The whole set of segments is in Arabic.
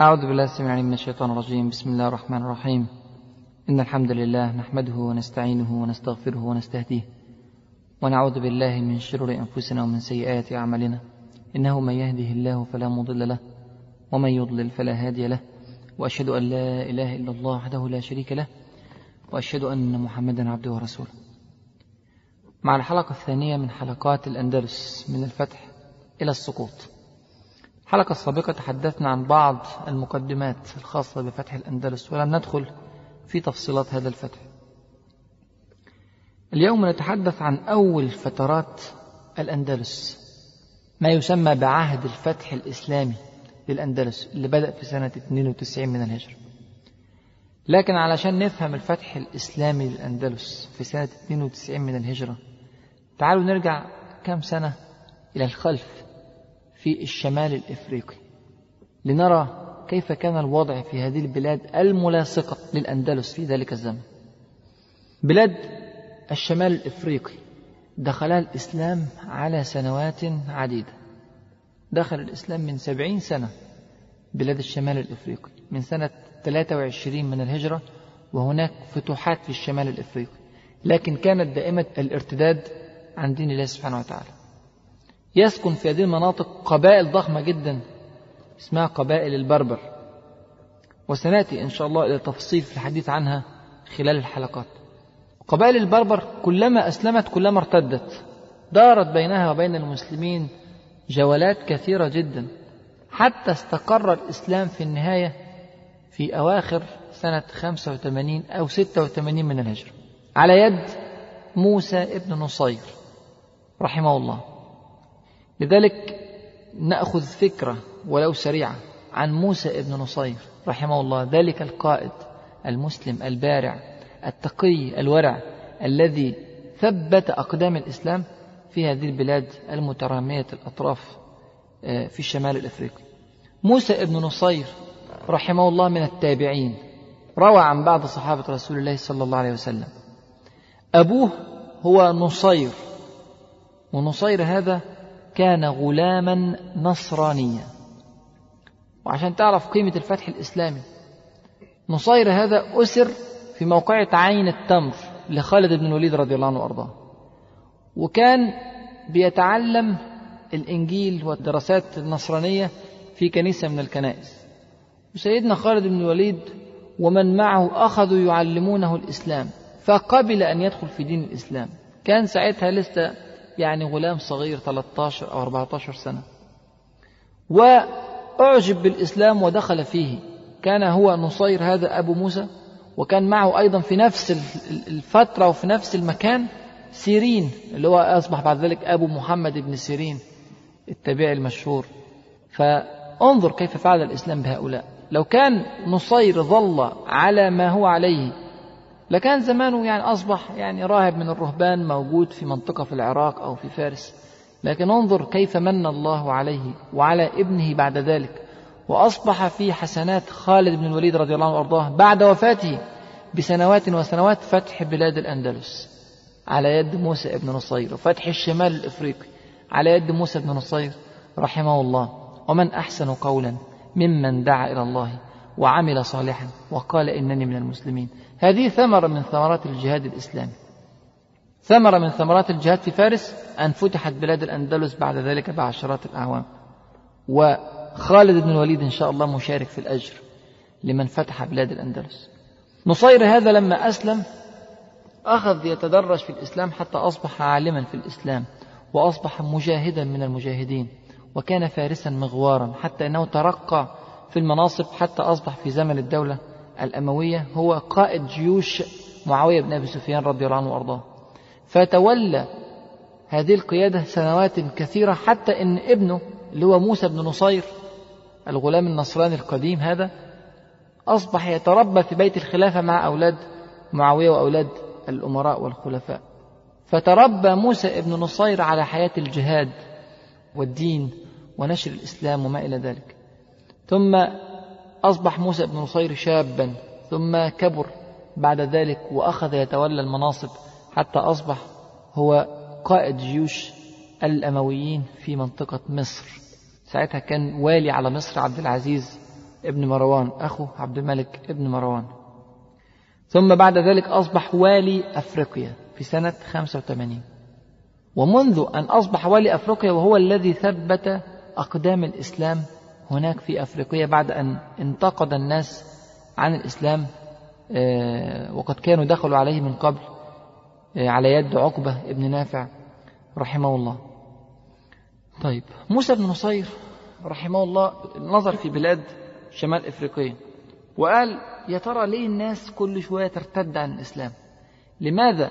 أعوذ بالله السميع من الشيطان الرجيم. بسم الله الرحمن الرحيم. إن الحمد لله نحمده ونستعينه ونستغفره ونستهديه ونعوذ بالله من شرور أنفسنا ومن سيئات أعمالنا. إنه من يهده الله فلا مضل له ومن يضلل فلا هادي له. وأشهد أن لا إله إلا الله وحده لا شريك له وأشهد أن محمدا عبده ورسوله. مع الحلقة الثانية من حلقات الأندلس من الفتح إلى السقوط. الحلقة السابقة تحدثنا عن بعض المقدمات الخاصة بفتح الأندلس ولم ندخل في تفصيلات هذا الفتح. اليوم نتحدث عن أول فترات الأندلس ما يسمى بعهد الفتح الإسلامي للأندلس اللي بدأ في سنة 92 من الهجرة. لكن علشان نفهم الفتح الإسلامي للأندلس في سنة 92 من الهجرة تعالوا نرجع كم سنة إلى الخلف. في الشمال الإفريقي. لنرى كيف كان الوضع في هذه البلاد الملاصقة للأندلس في ذلك الزمن. بلاد الشمال الإفريقي دخلها الإسلام على سنوات عديدة. دخل الإسلام من سبعين سنة بلاد الشمال الإفريقي من سنة 23 من الهجرة وهناك فتوحات في الشمال الإفريقي. لكن كانت دائمة الارتداد عن دين الله سبحانه وتعالى. يسكن في هذه المناطق قبائل ضخمة جدا اسمها قبائل البربر. وسنأتي إن شاء الله إلى تفصيل في الحديث عنها خلال الحلقات. قبائل البربر كلما أسلمت كلما ارتدت دارت بينها وبين المسلمين جولات كثيرة جدا. حتى استقر الإسلام في النهاية في أواخر سنة 85 أو 86 من الهجرة. على يد موسى ابن نصير رحمه الله. لذلك نأخذ فكرة ولو سريعة عن موسى ابن نصير رحمه الله ذلك القائد المسلم البارع التقي الورع الذي ثبت أقدام الإسلام في هذه البلاد المترامية الأطراف في الشمال الأفريقي موسى ابن نصير رحمه الله من التابعين. روى عن بعض صحابة رسول الله صلى الله عليه وسلم. أبوه هو نصير ونصير هذا كان غلاما نصرانيا. وعشان تعرف قيمة الفتح الإسلامي نصير هذا أسر في موقعة عين التمر لخالد بن الوليد رضي الله عنه وأرضاه. وكان بيتعلم الإنجيل والدراسات النصرانية في كنيسة من الكنائس. وسيدنا خالد بن الوليد ومن معه أخذوا يعلمونه الإسلام فقبل أن يدخل في دين الإسلام. كان ساعتها لسه يعني غلام صغير 13 أو 14 سنة. وأعجب بالإسلام ودخل فيه. كان هو نصير هذا أبو موسى وكان معه أيضا في نفس الفترة وفي نفس المكان سيرين اللي هو أصبح بعد ذلك أبو محمد بن سيرين التابعي المشهور. فانظر كيف فعل الإسلام بهؤلاء. لو كان نصير ظل على ما هو عليه لكان زمانه يعني أصبح يعني راهب من الرهبان موجود في منطقة في العراق أو في فارس. لكن انظر كيف من الله عليه وعلى ابنه بعد ذلك وأصبح في حسنات خالد بن الوليد رضي الله عنه وأرضاه بعد وفاته بسنوات وسنوات فتح بلاد الأندلس على يد موسى بن نصير وفتح الشمال الإفريقي على يد موسى بن نصير رحمه الله. ومن أحسن قولا ممن دعا إلى الله. وعمل صالحا وقال إنني من المسلمين. هذه ثمرة من ثمرات الجهاد الإسلامي. ثمرة من ثمرات الجهاد في فارس أن فتحت بلاد الأندلس بعد ذلك بعشرات الأعوام. وخالد بن الوليد إن شاء الله مشارك في الأجر لمن فتح بلاد الأندلس. نصير هذا لما أسلم أخذ يتدرج في الإسلام حتى أصبح عالما في الإسلام وأصبح مجاهدا من المجاهدين وكان فارسا مغوارا حتى أنه ترقى في المناصب حتى أصبح في زمن الدولة الأموية هو قائد جيوش معاوية بن أبي سفيان رضي الله عنه وأرضاه. فتولى هذه القيادة سنوات كثيرة حتى أن ابنه اللي هو موسى بن نصير الغلام النصراني القديم هذا أصبح يتربى في بيت الخلافة مع أولاد معاوية وأولاد الأمراء والخلفاء. فتربى موسى بن نصير على حياة الجهاد والدين ونشر الإسلام وما إلى ذلك. ثم أصبح موسى بن نصير شابا ثم كبر بعد ذلك وأخذ يتولى المناصب حتى أصبح هو قائد جيوش الأمويين في منطقة مصر. ساعتها كان والي على مصر عبد العزيز ابن مروان أخو عبد الملك ابن مروان. ثم بعد ذلك أصبح والي أفريقيا في سنة 85 ومنذ أن أصبح والي أفريقيا وهو الذي ثبت أقدام الإسلام هناك في أفريقيا بعد أن انتقد الناس عن الإسلام آه، وقد كانوا دخلوا عليه من قبل آه، على يد عقبة ابن نافع رحمه الله. طيب موسى بن نصير رحمه الله نظر في بلاد شمال إفريقيا وقال يا ترى ليه الناس كل شوية ترتد عن الإسلام؟ لماذا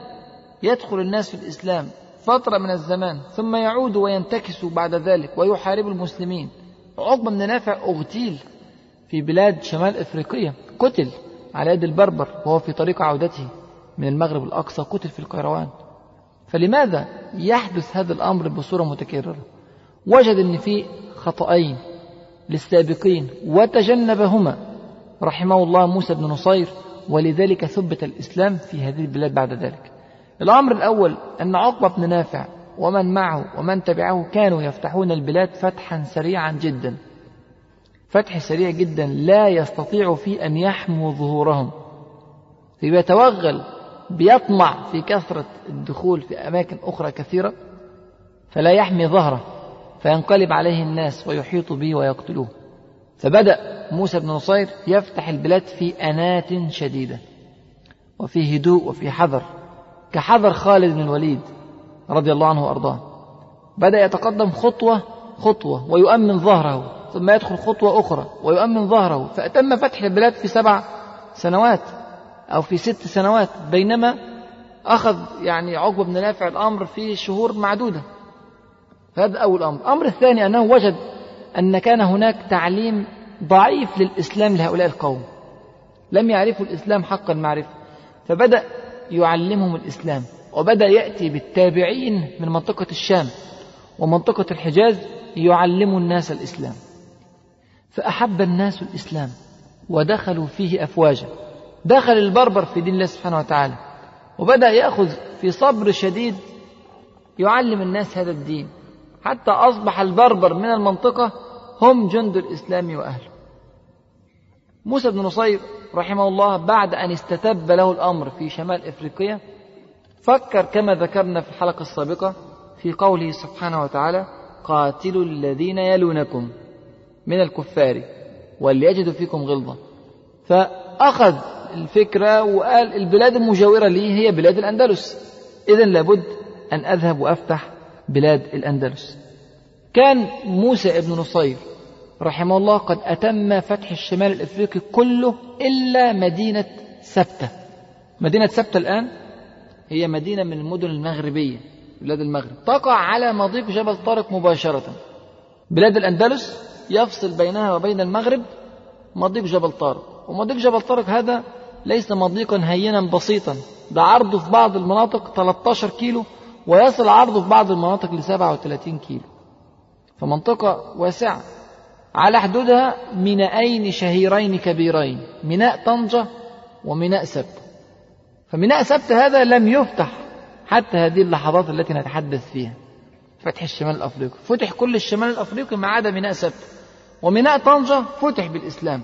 يدخل الناس في الإسلام فترة من الزمان ثم يعودوا وينتكسوا بعد ذلك ويحاربوا المسلمين؟ عقبة بن نافع أغتيل في بلاد شمال إفريقيا. قتل على يد البربر وهو في طريق عودته من المغرب الأقصى. قتل في القيروان. فلماذا يحدث هذا الأمر بصورة متكررة؟ وجد أن في خطأين للسابقين وتجنبهما رحمه الله موسى بن نصير ولذلك ثبت الإسلام في هذه البلاد بعد ذلك. الأمر الأول أن عقبة بن نافع ومن معه ومن تبعه كانوا يفتحون البلاد فتحا سريعا جدا. فتح سريع جدا لا يستطيع فيه أن يحموا ظهورهم. فيتوغل بيطمع في كثرة الدخول في أماكن أخرى كثيرة فلا يحمي ظهره فينقلب عليه الناس ويحيط به ويقتلوه. فبدأ موسى بن نصير يفتح البلاد في أنات شديدة وفي هدوء وفي حذر كحذر خالد بن الوليد. رضي الله عنه وأرضاه. بدأ يتقدم خطوة خطوة ويؤمن ظهره ثم يدخل خطوة أخرى ويؤمن ظهره. فأتم فتح البلاد في سبع سنوات أو في ست سنوات بينما أخذ يعني عقبة بن نافع الأمر في شهور معدودة. هذا أول أمر. الأمر الثاني أنه وجد أن كان هناك تعليم ضعيف للإسلام لهؤلاء القوم. لم يعرفوا الإسلام حق المعرفة فبدأ يعلمهم الإسلام. وبدأ يأتي بالتابعين من منطقة الشام ومنطقة الحجاز يعلم الناس الإسلام. فأحب الناس الإسلام ودخلوا فيه أفواجا. دخل البربر في دين الله سبحانه وتعالى وبدأ يأخذ في صبر شديد يعلم الناس هذا الدين. حتى أصبح البربر من المنطقة هم جند الإسلام وأهله. موسى بن نصير رحمه الله بعد أن استتب له الأمر في شمال إفريقيا فكر كما ذكرنا في الحلقة السابقة في قوله سبحانه وتعالى قاتلوا الذين يلونكم من الكفار وليجدوا فيكم غلظة. فأخذ الفكرة وقال البلاد المجاورة لي هي بلاد الأندلس. إذا لابد أن أذهب وأفتح بلاد الأندلس. كان موسى ابن نصير رحمه الله قد أتم فتح الشمال الإفريقي كله إلا مدينة سبتة. مدينة سبتة الآن؟ هي مدينة من المدن المغربية بلاد المغرب. تقع على مضيق جبل طارق مباشرة. بلاد الأندلس يفصل بينها وبين المغرب مضيق جبل طارق. ومضيق جبل طارق هذا ليس مضيقا هينا بسيطا. ده عرضه في بعض المناطق 13 كيلو ويصل عرضه في بعض المناطق ل 37 كيلو. فمنطقة واسعة. على حدودها ميناءين شهيرين كبيرين. ميناء طنجة وميناء سبت. فميناء سبت هذا لم يفتح حتى هذه اللحظات التي نتحدث فيها. فتح الشمال الأفريقي. فتح كل الشمال الأفريقي ما عدا ميناء سبت وميناء طنجة فتح بالإسلام.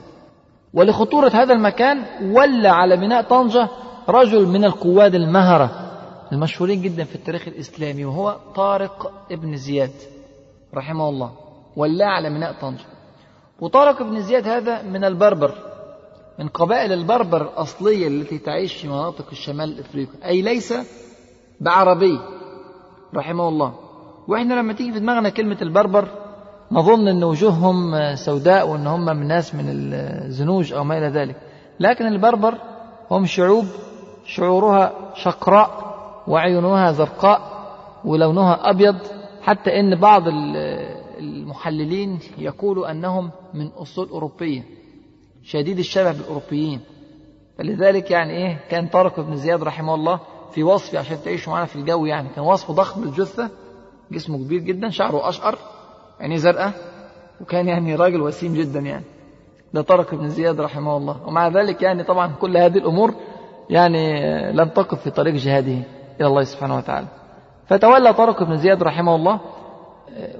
ولخطورة هذا المكان ولى على ميناء طنجة رجل من القواد المهرة المشهورين جدا في التاريخ الإسلامي وهو طارق ابن زياد رحمه الله. ولاه على ميناء طنجة. وطارق بن زياد هذا من البربر. من قبائل البربر الأصلية التي تعيش في مناطق الشمال الإفريقي أي ليس بعربي رحمه الله. وإحنا لما تيجي في دماغنا كلمة البربر نظن أن وجوههم سوداء وأن هم من ناس من الزنوج أو ما إلى ذلك. لكن البربر هم شعوب شعورها شقراء وعيونها زرقاء ولونها أبيض. حتى أن بعض المحللين يقولوا أنهم من أصول أوروبية. شديد الشبه بالأوروبيين. فلذلك يعني إيه كان طارق بن زياد رحمه الله في وصفه عشان تعيشوا معنا في الجو يعني كان وصفه ضخم الجثة جسمه كبير جدا شعره أشقر عينيه زرقاء وكان يعني راجل وسيم جدا يعني. ده طارق بن زياد رحمه الله. ومع ذلك يعني طبعا كل هذه الأمور يعني لم تقف في طريق جهاده إلى الله سبحانه وتعالى. فتولى طارق بن زياد رحمه الله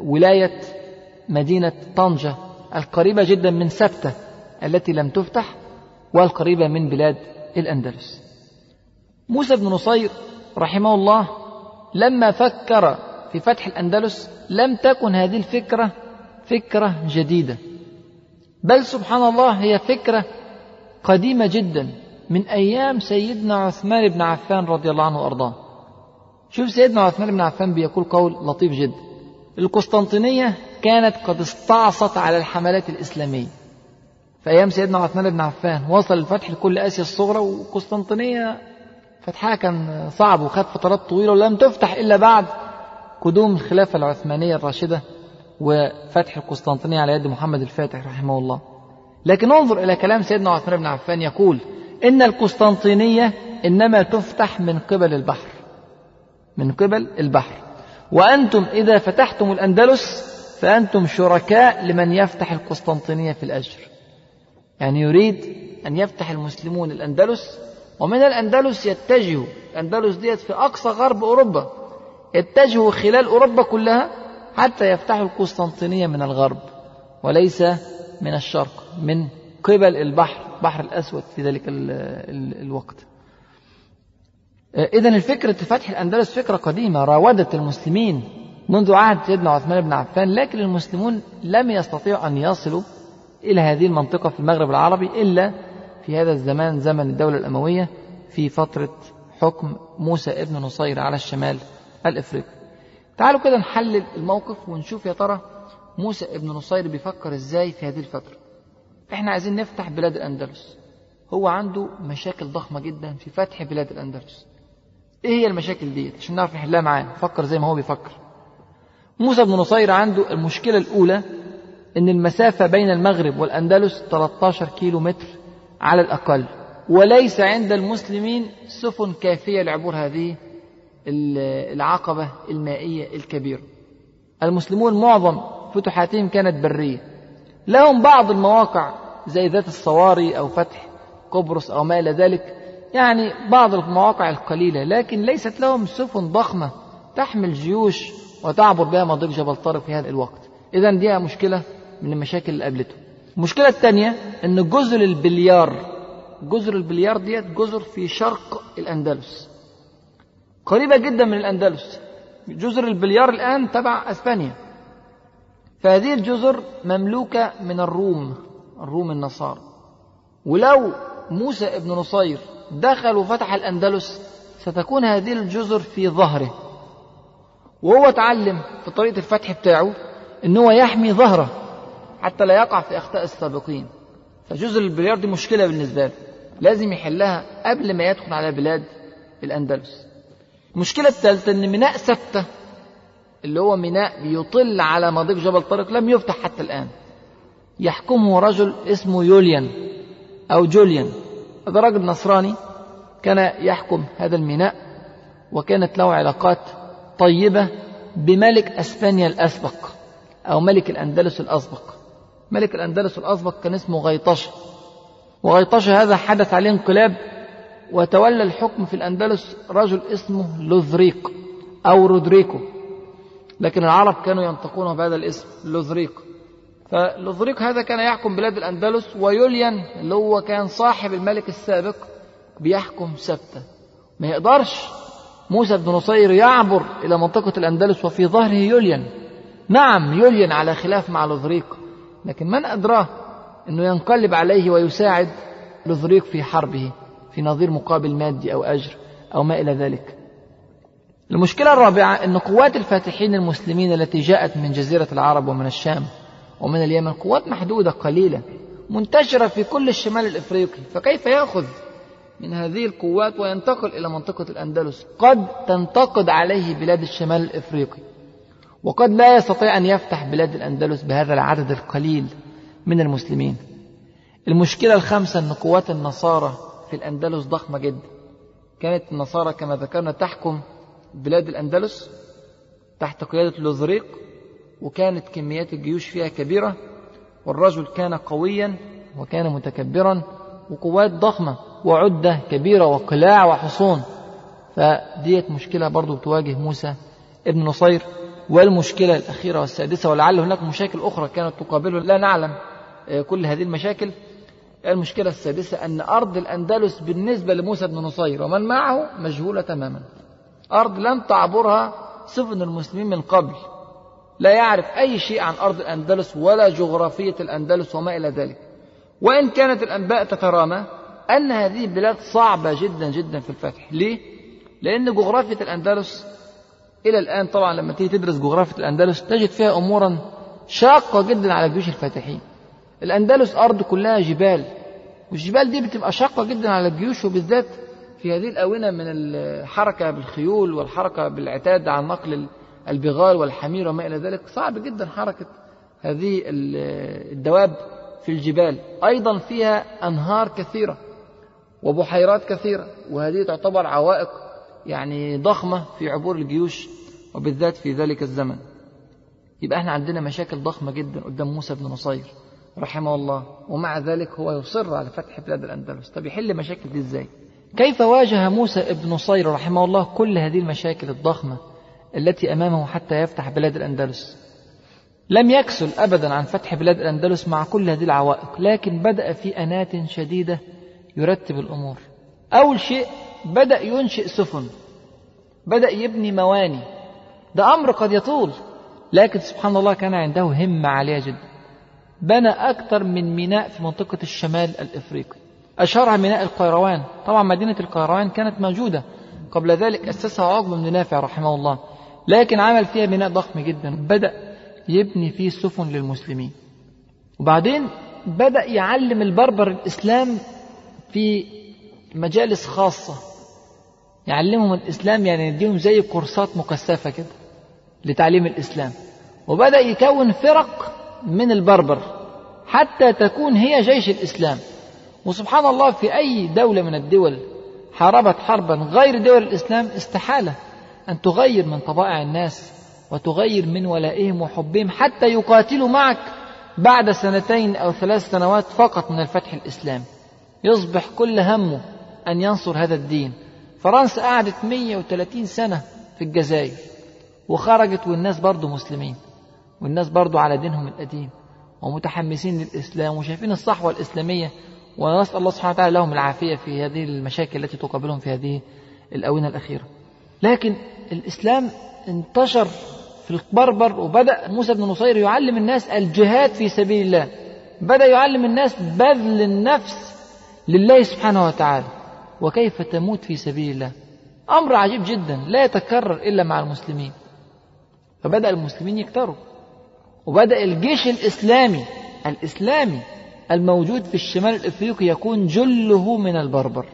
ولاية مدينة طنجة القريبة جدا من سبتة. التي لم تفتح والقريبة من بلاد الأندلس. موسى بن نصير رحمه الله لما فكر في فتح الأندلس لم تكن هذه الفكرة فكرة جديدة. بل سبحان الله هي فكرة قديمة جدا من أيام سيدنا عثمان بن عفان رضي الله عنه وأرضاه. شوف سيدنا عثمان بن عفان بيقول قول لطيف جدا. القسطنطينية كانت قد استعصت على الحملات الإسلامية. في أيام سيدنا عثمان بن عفان وصل الفتح لكل آسيا الصغرى وقسطنطينية فتحها كان صعب وخد فترات طويلة ولم تفتح إلا بعد قدوم الخلافة العثمانية الراشدة وفتح القسطنطينية على يد محمد الفاتح رحمه الله. لكن انظر إلى كلام سيدنا عثمان بن عفان يقول إن القسطنطينية إنما تفتح من قبل البحر من قبل البحر. وأنتم إذا فتحتم الأندلس فأنتم شركاء لمن يفتح القسطنطينية في الأجر يعني يريد أن يفتح المسلمون الأندلس ومن الأندلس يتجهوا الأندلس ديت في أقصى غرب أوروبا يتجهوا خلال أوروبا كلها حتى يفتحوا القسطنطينية من الغرب وليس من الشرق من قبل البحر البحر الأسود في ذلك ال ال الوقت. إذا الفكرة فتح الأندلس فكرة قديمة راودت المسلمين منذ عهد سيدنا عثمان بن عفان لكن المسلمون لم يستطيعوا أن يصلوا إلى هذه المنطقة في المغرب العربي إلا في هذا الزمان زمن الدولة الأموية في فترة حكم موسى ابن نصير على الشمال الإفريقي. تعالوا كده نحلل الموقف ونشوف يا ترى موسى ابن نصير بيفكر إزاي في هذه الفترة. إحنا عايزين نفتح بلاد الأندلس. هو عنده مشاكل ضخمة جدا في فتح بلاد الأندلس. إيه هي المشاكل دي عشان نعرف نحلها معاه فكر زي ما هو بيفكر. موسى بن نصير عنده المشكلة الأولى إن المسافة بين المغرب والأندلس 13 كيلو متر على الأقل. وليس عند المسلمين سفن كافية لعبور هذه العقبة المائية الكبيرة. المسلمون معظم فتوحاتهم كانت برية. لهم بعض المواقع زي ذات الصواري أو فتح قبرص أو ما إلى ذلك. يعني بعض المواقع القليلة لكن ليست لهم سفن ضخمة تحمل جيوش وتعبر بها مضيق جبل طارق في هذا الوقت. إذا دي مشكلة من المشاكل اللي قابلته. المشكلة الثانية أن جزر البليار جزر البليار ديت جزر في شرق الأندلس. قريبة جدا من الأندلس. جزر البليار الآن تبع أسبانيا. فهذه الجزر مملوكة من الروم الروم النصارى. ولو موسى ابن نصير دخل وفتح الأندلس ستكون هذه الجزر في ظهره. وهو تعلم في طريقة الفتح بتاعه إن هو يحمي ظهره. حتى لا يقع في أخطاء السابقين. فجزر البليار دي مشكلة بالنسبة له. لازم يحلها قبل ما يدخل على بلاد الأندلس. المشكلة الثالثة إن ميناء سبته اللي هو ميناء بيطل على مضيق جبل طارق لم يفتح حتى الآن. يحكمه رجل اسمه يوليان أو جوليان. هذا رجل نصراني كان يحكم هذا الميناء وكانت له علاقات طيبة بملك أسبانيا الأسبق أو ملك الأندلس الأسبق. ملك الأندلس الأسبق كان اسمه غيطشة. وغيطشة هذا حدث عليه انقلاب وتولى الحكم في الأندلس رجل اسمه لوذريق أو رودريكو. لكن العرب كانوا ينطقونه بهذا الاسم لوذريق. فلوذريق هذا كان يحكم بلاد الأندلس ويوليان اللي هو كان صاحب الملك السابق بيحكم سبتة. ما يقدرش موسى بن نصير يعبر إلى منطقة الأندلس وفي ظهره يوليان. نعم يلين على خلاف مع لوذريق. لكن من أدراه أنه ينقلب عليه ويساعد لوذريق في حربه في نظير مقابل مادي أو أجر أو ما إلى ذلك. المشكلة الرابعة أن قوات الفاتحين المسلمين التي جاءت من جزيرة العرب ومن الشام ومن اليمن قوات محدودة قليلة منتشرة في كل الشمال الإفريقي فكيف يأخذ من هذه القوات وينتقل إلى منطقة الأندلس؟ قد تنتقد عليه بلاد الشمال الإفريقي. وقد لا يستطيع أن يفتح بلاد الأندلس بهذا العدد القليل من المسلمين. المشكلة الخامسة أن قوات النصارى في الأندلس ضخمة جدا. كانت النصارى كما ذكرنا تحكم بلاد الأندلس تحت قيادة لوذريق وكانت كميات الجيوش فيها كبيرة والرجل كان قويا وكان متكبرا وقوات ضخمة وعدة كبيرة وقلاع وحصون. فديت مشكلة برضو بتواجه موسى ابن نصير. والمشكلة الأخيرة والسادسة ولعل هناك مشاكل أخرى كانت تقابله. لا نعلم كل هذه المشاكل. المشكلة السادسة أن أرض الأندلس بالنسبة لموسى بن نصير ومن معه مجهولة تماما. أرض لم تعبرها سفن المسلمين من قبل. لا يعرف أي شيء عن أرض الأندلس ولا جغرافية الأندلس وما إلى ذلك. وإن كانت الأنباء تترامى أن هذه البلاد صعبة جدا جدا في الفتح. ليه؟ لأن جغرافية الأندلس إلى الآن طبعا لما تيجي تدرس جغرافية الأندلس تجد فيها أمورا شاقة جدا على جيوش الفاتحين. الأندلس أرض كلها جبال والجبال دي بتبقى شاقة جدا على الجيوش وبالذات في هذه الآونة من الحركة بالخيول والحركة بالعتاد عن نقل البغال والحمير وما إلى ذلك. صعب جدا حركة هذه الدواب في الجبال. أيضا فيها أنهار كثيرة وبحيرات كثيرة وهذه تعتبر عوائق يعني ضخمة في عبور الجيوش وبالذات في ذلك الزمن. يبقى إحنا عندنا مشاكل ضخمة جدا قدام موسى بن نصير رحمه الله ومع ذلك هو يصر على فتح بلاد الأندلس. طب يحل مشاكل دي إزاي؟ كيف واجه موسى بن نصير رحمه الله كل هذه المشاكل الضخمة التي أمامه حتى يفتح بلاد الأندلس؟ لم يكسل أبدا عن فتح بلاد الأندلس مع كل هذه العوائق لكن بدأ في أنات شديدة يرتب الأمور. أول شيء بدأ ينشئ سفن بدأ يبني مواني. ده أمر قد يطول لكن سبحان الله كان عنده همة عالية جدا. بنى أكثر من ميناء في منطقة الشمال الإفريقي. أشهرها ميناء القيروان. طبعا مدينة القيروان كانت موجودة. قبل ذلك أسسها عقبة بن نافع رحمه الله. لكن عمل فيها بناء ضخم جدا. بدأ يبني فيه سفن للمسلمين. وبعدين بدأ يعلم البربر الإسلام في مجالس خاصة. يعلمهم الإسلام يعني يديهم زي كورسات مكثفة كده لتعليم الإسلام. وبدأ يكون فرق من البربر حتى تكون هي جيش الإسلام. وسبحان الله في أي دولة من الدول حاربت حربا غير دول الإسلام استحالة أن تغير من طبائع الناس وتغير من ولائهم وحبهم حتى يقاتلوا معك بعد سنتين أو ثلاث سنوات فقط من الفتح الإسلامي يصبح كل همه أن ينصر هذا الدين. فرنسا قعدت 130 سنة في الجزائر وخرجت والناس برضو مسلمين والناس برضو على دينهم القديم ومتحمسين للإسلام وشايفين الصحوة الإسلامية ونسأل الله سبحانه وتعالى لهم العافية في هذه المشاكل التي تقابلهم في هذه الآونة الأخيرة. لكن الإسلام انتشر في البربر وبدأ موسى بن نصير يعلم الناس الجهاد في سبيل الله. بدأ يعلم الناس بذل النفس لله سبحانه وتعالى. وكيف تموت في سبيل الله؟ أمر عجيب جدا لا يتكرر إلا مع المسلمين. فبدأ المسلمين يكتروا. وبدأ الجيش الإسلامي الإسلامي الموجود في الشمال الإفريقي يكون جله من البربر.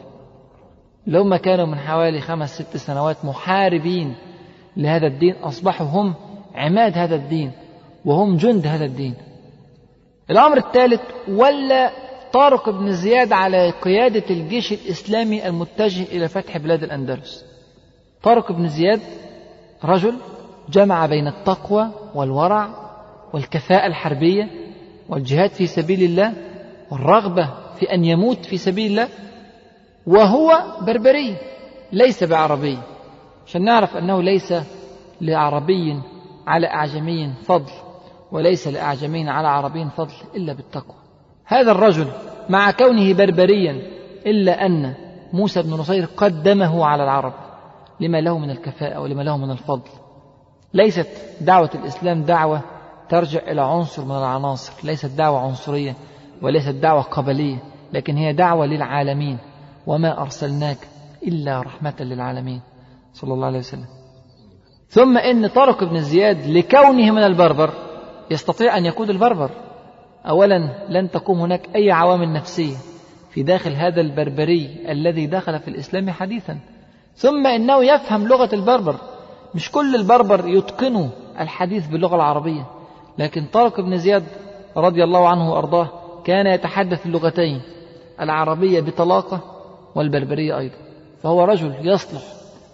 هم كانوا من حوالي خمس ست سنوات محاربين لهذا الدين أصبحوا هم عماد هذا الدين وهم جند هذا الدين. الأمر الثالث ولا طارق بن زياد على قيادة الجيش الإسلامي المتجه إلى فتح بلاد الأندلس. طارق بن زياد رجل جمع بين التقوى والورع والكفاءة الحربية والجهاد في سبيل الله والرغبة في أن يموت في سبيل الله وهو بربري ليس بعربي. عشان نعرف أنه ليس لعربي على أعجمي فضل وليس لأعجمي على عربي فضل إلا بالتقوى. هذا الرجل مع كونه بربريا إلا أن موسى بن نصير قدمه على العرب. لما له من الكفاءة ولما له من الفضل. ليست دعوة الإسلام دعوة ترجع إلى عنصر من العناصر. ليست دعوة عنصرية وليست دعوة قبلية لكن هي دعوة للعالمين. وما أرسلناك إلا رحمة للعالمين. صلى الله عليه وسلم. ثم إن طارق بن زياد لكونه من البربر يستطيع أن يقود البربر. أولا لن تقوم هناك أي عوامل نفسية في داخل هذا البربري الذي دخل في الإسلام حديثا. ثم إنه يفهم لغة البربر. مش كل البربر يتقنوا الحديث باللغة العربية. لكن طارق بن زياد رضي الله عنه وأرضاه كان يتحدث اللغتين العربية بطلاقة والبربرية أيضا. فهو رجل يصلح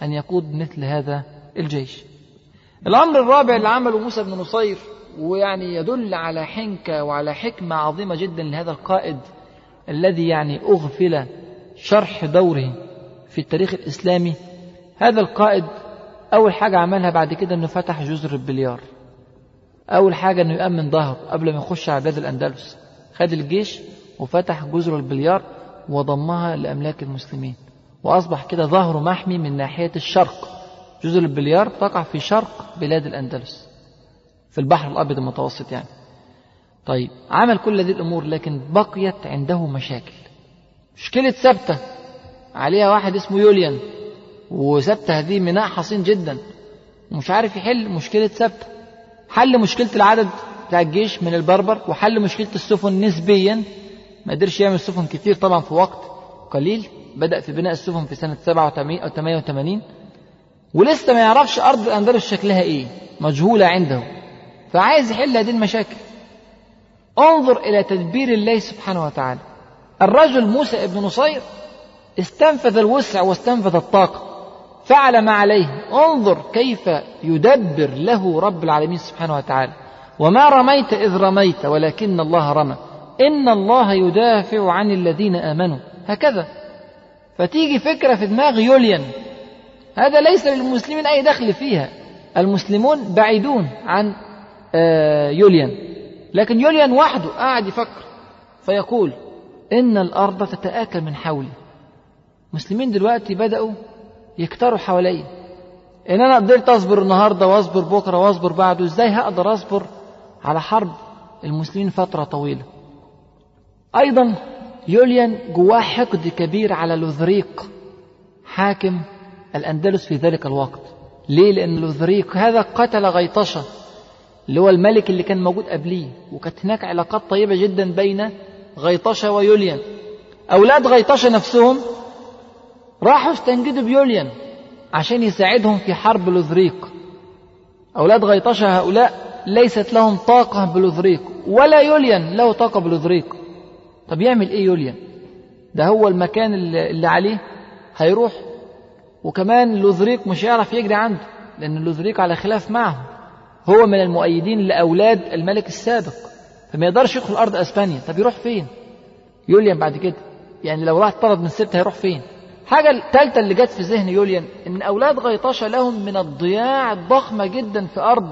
أن يقود مثل هذا الجيش. الأمر الرابع اللي عمله موسى بن نصير ويعني يدل على حنكة وعلى حكمة عظيمة جدا لهذا القائد الذي يعني أغفل شرح دوره في التاريخ الإسلامي. هذا القائد أول حاجة عملها بعد كده أنه فتح جزر البليار. أول حاجة أنه يأمن ظهره قبل ما يخش على بلاد الأندلس. خد الجيش وفتح جزر البليار وضمها لأملاك المسلمين. وأصبح كده ظهره محمي من ناحية الشرق. جزر البليار تقع في شرق بلاد الأندلس. في البحر الأبيض المتوسط يعني. طيب عمل كل هذه الأمور لكن بقيت عنده مشاكل. مشكلة ثابتة عليها واحد اسمه يوليان وثابتة هذه ميناء حصين جدا. ومش عارف يحل مشكلة ثابتة. حل مشكلة العدد بتاع الجيش من البربر وحل مشكلة السفن نسبيا. ما قدرش يعمل سفن كتير طبعا في وقت قليل. بدأ في بناء السفن في سنة 87 أو 88 ولسه ما يعرفش أرض الأندلس شكلها إيه. مجهولة عنده. فعايز يحل هذه المشاكل. انظر إلى تدبير الله سبحانه وتعالى. الرجل موسى ابن نصير استنفذ الوسع واستنفذ الطاقة. فعل ما عليه. انظر كيف يدبر له رب العالمين سبحانه وتعالى. وما رميت إذ رميت ولكن الله رمى. إن الله يدافع عن الذين آمنوا. هكذا. فتيجي فكرة في دماغ يوليان. هذا ليس للمسلمين أي دخل فيها. المسلمون بعيدون عن يوليان. لكن يوليان وحده قاعد يفكر فيقول إن الأرض تتآكل من حولي. المسلمين دلوقتي بدأوا يكتروا حواليا. إن أنا قدرت أصبر النهاردة وأصبر بكرة وأصبر بعده إزاي هقدر أصبر على حرب المسلمين فترة طويلة؟ أيضا يوليان جواه حقد كبير على لوذريق حاكم الأندلس في ذلك الوقت. ليه؟ لأن لوذريق هذا قتل غيطشة. اللي هو الملك اللي كان موجود قبليه وكانت هناك علاقات طيبة جدا بين غيطشة ويوليان. أولاد غيطشة نفسهم راحوا استنجدوا بيوليان عشان يساعدهم في حرب لوذريق. أولاد غيطشة هؤلاء ليست لهم طاقة بلوذريق ولا يوليان له طاقة بلوذريق. طب يعمل إيه يوليان؟ ده هو المكان اللي عليه هيروح. وكمان لوذريق مش هيعرف يجري عنده لأن لوذريق على خلاف معه هو من المؤيدين لأولاد الملك السابق. فما يقدرش يدخل أرض أسبانيا. طب يروح فين؟ يوليان بعد كده. يعني لو راح طرد من الست هيروح فين؟ حاجة الثالثة اللي جت في ذهن يوليان إن أولاد غيطشة لهم من الضياع الضخمة جدا في أرض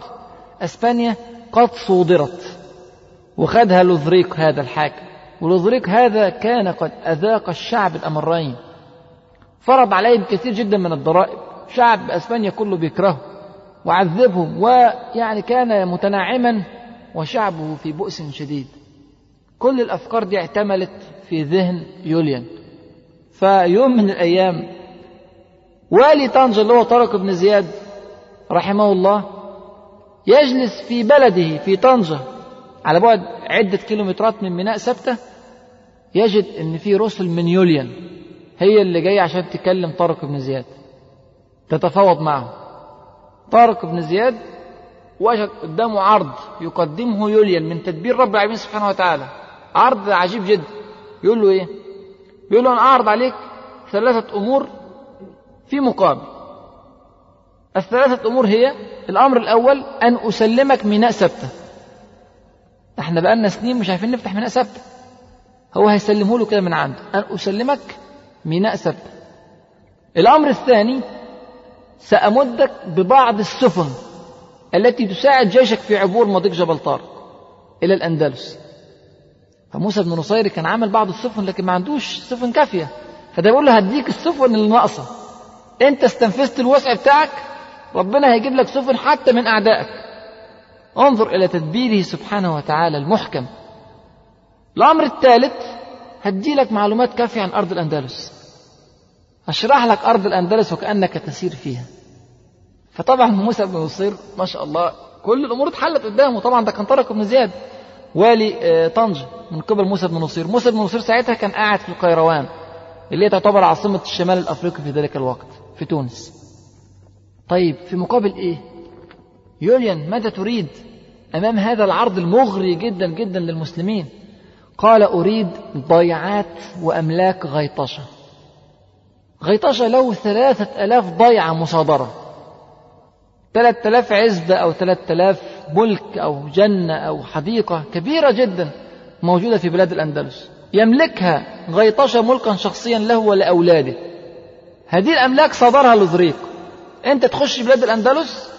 أسبانيا قد صودرت وخدها لوذريق هذا الحاكم ولوذريق هذا كان قد أذاق الشعب الأمرين. فرض عليهم كثير جدا من الضرائب. شعب أسبانيا كله بيكرهه. وعذبهم ويعني كان متناعما وشعبه في بؤس شديد. كل الأفكار دي اعتملت في ذهن يوليان. فيوم من الأيام والي طنجة اللي هو طارق بن زياد رحمه الله يجلس في بلده في طنجة على بعد عدة كيلومترات من ميناء سبتة يجد إن في رسل من يوليان هي اللي جاية عشان تكلم طارق بن زياد تتفاوض معه طارق بن زياد وجد قدامه عرض يقدمه يوليان من تدبير رب العالمين سبحانه وتعالى. عرض عجيب جدا يقول له إيه؟ يقول له أنا أعرض عليك ثلاثة أمور في مقابل. الثلاثة أمور هي الأمر الأول أن أسلمك ميناء سبتة. إحنا بقالنا سنين مش عارفين نفتح ميناء سبتة هو هيسلمه له كده من عنده. أن أسلمك ميناء سبتة الأمر الثاني سأمدك ببعض السفن التي تساعد جيشك في عبور مضيق جبل طارق إلى الأندلس. فموسى بن نصير كان عامل بعض السفن لكن ما عندوش سفن كافية. فده بيقول له هديك السفن اللي ناقصة أنت استنفذت الوسع بتاعك ربنا هيجيب لك سفن حتى من أعدائك. انظر إلى تدبيره سبحانه وتعالى المحكم. الأمر الثالث هدي لك معلومات كافية عن أرض الأندلس. أشرح لك أرض الأندلس وكأنك تسير فيها. فطبعا موسى بن نصير ما شاء الله كل الأمور اتحلت قدامه. طبعا ده كان طارق بن زياد والي طنجة من قبل موسى بن نصير. موسى بن نصير ساعتها كان قاعد في القيروان اللي هي تعتبر عاصمة الشمال الأفريقي في ذلك الوقت في تونس. طيب في مقابل إيه؟ يوليان ماذا تريد أمام هذا العرض المغري جدا جدا للمسلمين؟ قال أريد ضيعات وأملاك غيطشة. غيطشة له ثلاثة ألاف ضيعة مصادرة. ثلاثة ألاف عزبة أو ثلاثة ألاف ملك أو جنة أو حديقة كبيرة جدا موجودة في بلاد الأندلس. يملكها غيطشة ملكا شخصيا له ولأولاده. هذه الأملاك صادرها لذريق أنت تخش بلاد الأندلس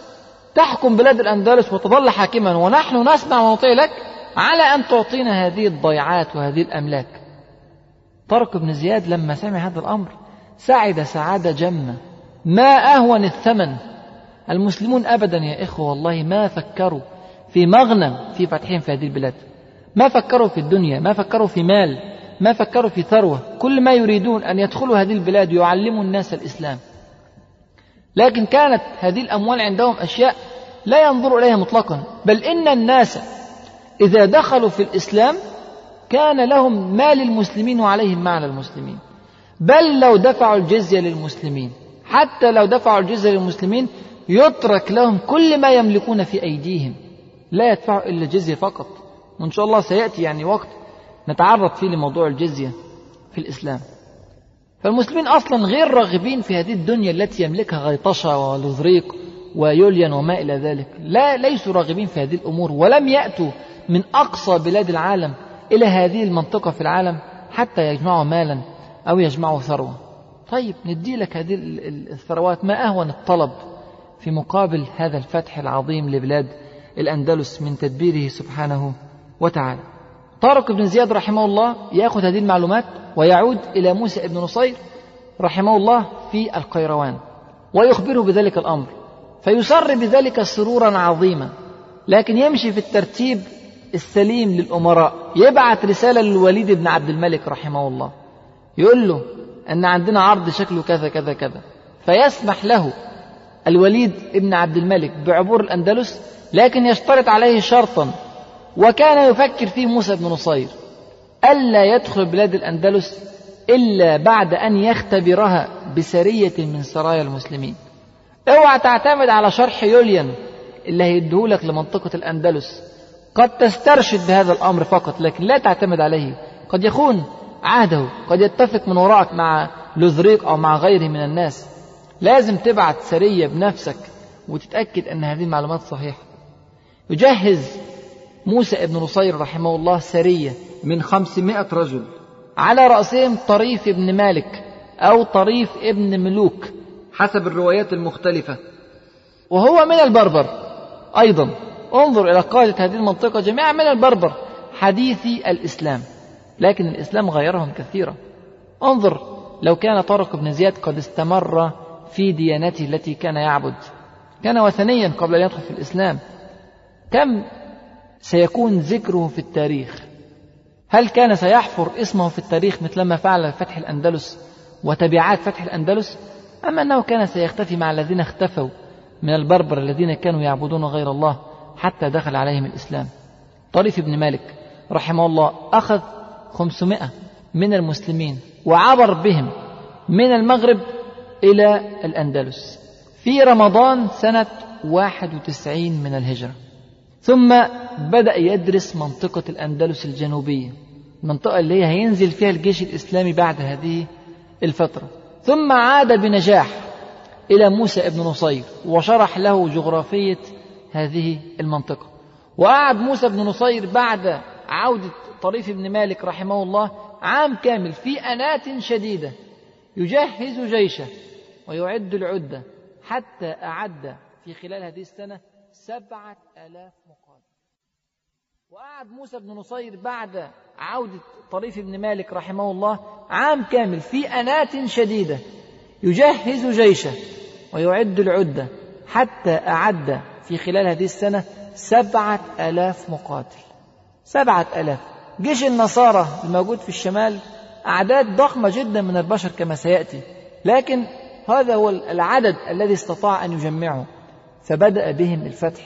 تحكم بلاد الأندلس وتظل حاكما. ونحن نسمع ونطيع لك على أن تعطينا هذه الضيعات وهذه الأملاك. طارق بن زياد لما سمع هذا الأمر سعد سعادة جمة ما أهون الثمن. المسلمون أبدا يا إخوة والله ما فكروا في مغنم في فتحهم في هذه البلاد. ما فكروا في الدنيا ما فكروا في مال ما فكروا في ثروة. كل ما يريدون أن يدخلوا هذه البلاد يعلموا الناس الإسلام. لكن كانت هذه الأموال عندهم أشياء لا ينظر إليها مطلقا. بل إن الناس إذا دخلوا في الإسلام كان لهم ما للمسلمين وعليهم ما على المسلمين. بل لو دفعوا الجزية للمسلمين حتى لو دفعوا الجزية للمسلمين يترك لهم كل ما يملكون في أيديهم. لا يدفعوا إلا الجزية فقط. وإن شاء الله سيأتي يعني وقت نتعرض فيه لموضوع الجزية في الإسلام. فالمسلمين أصلا غير راغبين في هذه الدنيا التي يملكها غيطشة ولوذريق ويوليان وما إلى ذلك. لا ليسوا راغبين في هذه الأمور ولم يأتوا من أقصى بلاد العالم إلى هذه المنطقة في العالم حتى يجمعوا مالا. أو يجمعوا ثروة. طيب ندي لك هذه الثروات. ما أهون الطلب في مقابل هذا الفتح العظيم لبلاد الأندلس من تدبيره سبحانه وتعالى؟ طارق بن زياد رحمه الله يأخذ هذه المعلومات ويعود إلى موسى بن نصير رحمه الله في القيروان ويخبره بذلك الأمر فيسر بذلك سرورا عظيما لكن يمشي في الترتيب السليم للأمراء. يبعث رسالة للوليد بن عبد الملك رحمه الله. يقول له أن عندنا عرض شكله كذا كذا كذا. فيسمح له الوليد بن عبد الملك بعبور الأندلس لكن يشترط عليه شرطا. وكان يفكر فيه موسى بن نصير. ألا يدخل بلاد الأندلس إلا بعد أن يختبرها بسرية من سرايا المسلمين. اوعى تعتمد على شرح يوليان اللي هيديهولك لمنطقة الأندلس. قد تسترشد بهذا الأمر فقط لكن لا تعتمد عليه. قد يخون عهده. قد يتفق من وراءك مع لوذريق أو مع غيره من الناس. لازم تبعت سرية بنفسك وتتأكد أن هذه المعلومات صحيحة. يجهز موسى بن نصير رحمه الله سرية من خمسمائة رجل. على رأسهم طريف ابن مالك أو طريف ابن ملوك حسب الروايات المختلفة. وهو من البربر أيضا. انظر إلى قادة هذه المنطقة جميعا من البربر. حديثي الإسلام. لكن الإسلام غيرهم كثيرا. انظر لو كان طارق بن زياد قد استمر في ديانته التي كان يعبد كان وثنيا قبل أن يدخل في الإسلام كم سيكون ذكره في التاريخ؟ هل كان سيحفر اسمه في التاريخ مثلما فعل فتح الأندلس وتبعات فتح الأندلس؟ أم أنه كان سيختفي مع الذين اختفوا من البربر الذين كانوا يعبدون غير الله حتى دخل عليهم الإسلام؟ طريف بن مالك رحمه الله أخذ خمسمائة من المسلمين وعبر بهم من المغرب إلى الأندلس في رمضان سنة واحد وتسعين من الهجرة. ثم بدأ يدرس منطقة الأندلس الجنوبية المنطقة اللي هي هينزل فيها الجيش الإسلامي بعد هذه الفترة. ثم عاد بنجاح إلى موسى ابن نصير وشرح له جغرافية هذه المنطقة. وقعد موسى بن نصير بعد عودة طريف بن مالك رحمه الله عام كامل في أنات شديدة يجهز جيشه ويعد العدة حتى أعد في خلال هذه السنة سبعة آلاف مقاتل وقعد موسى بن نصير بعد عودة طريف بن مالك رحمه الله عام كامل في أنات شديدة يجهز جيشه ويعد العدة حتى أعد في خلال هذه السنة سبعة آلاف مقاتل. سبعة آلاف. جيش النصارى الموجود في الشمال أعداد ضخمة جدا من البشر كما سيأتي. لكن هذا هو العدد الذي استطاع أن يجمعه. فبدأ بهم الفتح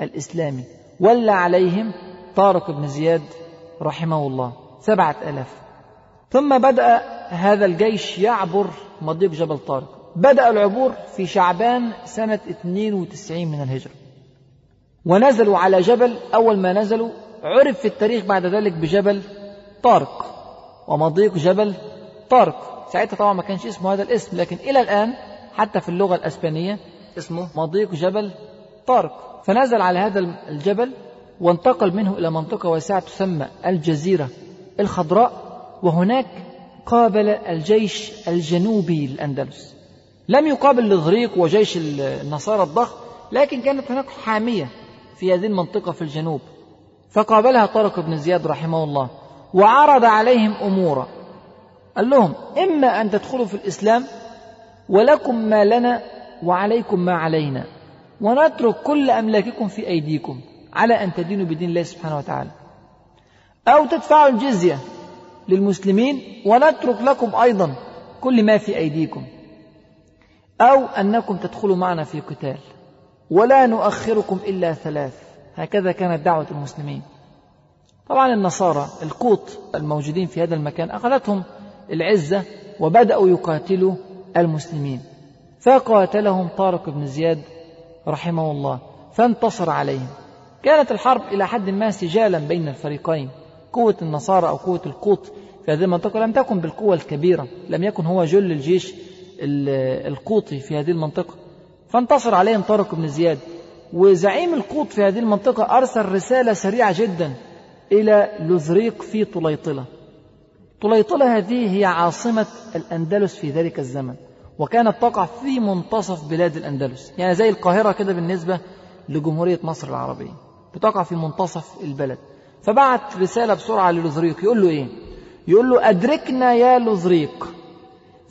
الإسلامي. ولى عليهم طارق بن زياد رحمه الله. سبعة ألاف. ثم بدأ هذا الجيش يعبر مضيق جبل طارق. بدأ العبور في شعبان سنة 92 من الهجرة. ونزلوا على جبل أول ما نزلوا عرف في التاريخ بعد ذلك بجبل طارق ومضيق جبل طارق. ساعتها طبعا ما كانش اسمه هذا الاسم لكن إلى الآن حتى في اللغة الأسبانية اسمه مضيق جبل طارق. فنزل على هذا الجبل وانتقل منه إلى منطقة واسعة تسمى الجزيرة الخضراء وهناك قابل الجيش الجنوبي للأندلس لم يقابل الإغريق وجيش النصارى الضخم لكن كانت هناك حامية في هذه المنطقة في الجنوب. فقابلها طارق بن زياد رحمه الله وعرض عليهم أمورا. قال لهم إما أن تدخلوا في الإسلام ولكم ما لنا وعليكم ما علينا ونترك كل أملاككم في أيديكم على أن تدينوا بدين الله سبحانه وتعالى. أو تدفعوا الجزية للمسلمين ونترك لكم أيضا كل ما في أيديكم. أو أنكم تدخلوا معنا في قتال ولا نؤخركم إلا ثلاث. هكذا كانت دعوة المسلمين. طبعا النصارى القوط الموجودين في هذا المكان أخذتهم العزة وبدأوا يقاتلوا المسلمين. فقاتلهم طارق بن زياد رحمه الله فانتصر عليهم. كانت الحرب إلى حد ما سجالا بين الفريقين قوة النصارى أو قوة القوط في هذه المنطقة. لم تكن بالقوة الكبيرة لم يكن هو جل الجيش القوطي في هذه المنطقة. فانتصر عليهم طارق بن زياد وزعيم القوط في هذه المنطقة أرسل رسالة سريعة جدا إلى لذريق في طليطلة. طليطلة هذه هي عاصمة الأندلس في ذلك الزمن وكانت تقع في منتصف بلاد الأندلس يعني زي القاهرة كده بالنسبة لجمهورية مصر العربية بتقع في منتصف البلد. فبعت رسالة بسرعة للذريق يقول له إيه؟ يقول له أدركنا يا لذريق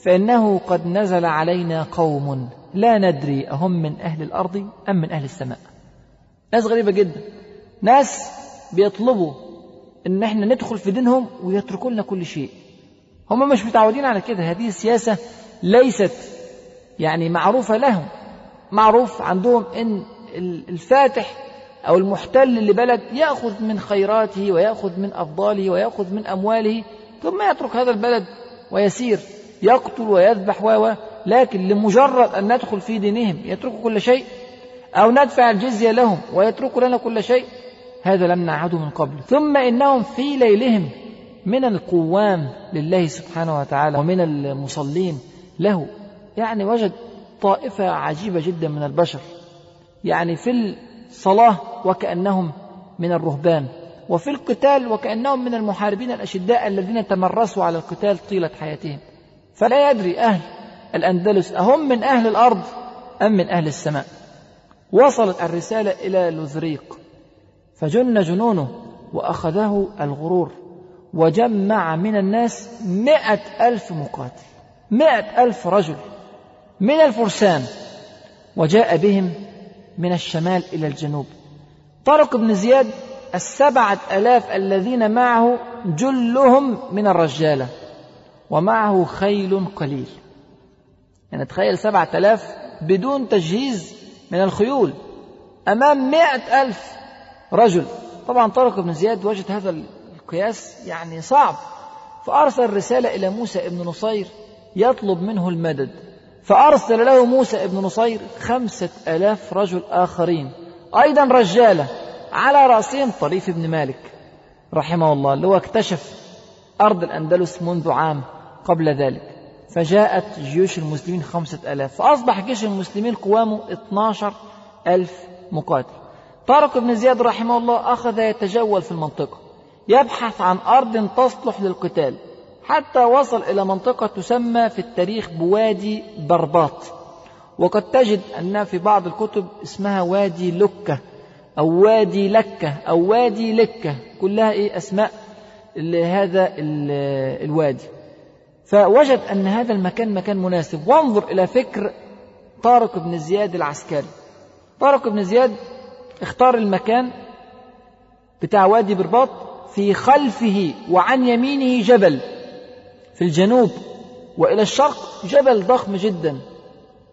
فإنه قد نزل علينا قوم لا ندري أهم من أهل الأرض أم من أهل السماء. ناس غريبة جدا. ناس بيطلبوا إن إحنا ندخل في دينهم ويتركوا لنا كل شيء. هم مش متعودين على كده. هذه السياسة ليست يعني معروفة لهم. معروف عندهم إن الفاتح أو المحتل لبلد يأخذ من خيراته ويأخذ من أفضاله ويأخذ من أمواله ثم يترك هذا البلد ويسير. يقتل ويذبح و لكن لمجرد أن ندخل في دينهم يتركوا كل شيء أو ندفع الجزية لهم ويتركوا لنا كل شيء هذا لم نعهده من قبل. ثم إنهم في ليلهم من القوام لله سبحانه وتعالى ومن المصلين له. يعني وجد طائفة عجيبة جدا من البشر. يعني في الصلاة وكأنهم من الرهبان وفي القتال وكأنهم من المحاربين الأشداء الذين تمرسوا على القتال طيلة حياتهم. فلا يدري أهل الأندلس أهم من أهل الأرض أم من أهل السماء. وصلت الرسالة إلى لذريق فجن جنونه وأخذه الغرور وجمع من الناس مئة ألف مقاتل مئة ألف رجل من الفرسان وجاء بهم من الشمال إلى الجنوب. طارق بن زياد السبعة ألاف الذين معه جلهم من الرجالة ومعه خيل قليل. يعني تخيل سبعة ألاف بدون تجهيز من الخيول أمام مئة ألف رجل. طبعا طارق بن زياد وجد هذا القياس يعني صعب. فأرسل رسالة إلى موسى بن نصير يطلب منه المدد. فأرسل له موسى بن نصير خمسة ألاف رجل آخرين. أيضا رجالة على رأسهم طريف بن مالك رحمه الله اللي هو اكتشف أرض الأندلس منذ عام قبل ذلك. فجاءت جيوش المسلمين خمسة ألاف. فأصبح جيش المسلمين قوامه 12 ألف مقاتل. طارق بن زياد رحمه الله أخذ يتجول في المنطقة. يبحث عن أرض تصلح للقتال. حتى وصل إلى منطقة تسمى في التاريخ بوادي برباط. وقد تجد أنها في بعض الكتب اسمها وادي لكة أو وادي لكة أو وادي لكة. كلها إيه؟ أسماء لهذا الوادي. فوجد أن هذا المكان مكان مناسب. وانظر إلى فكر طارق بن زياد العسكري. طارق بن زياد اختار المكان بتاع وادي برباط في خلفه وعن يمينه جبل. في الجنوب وإلى الشرق جبل ضخم جدا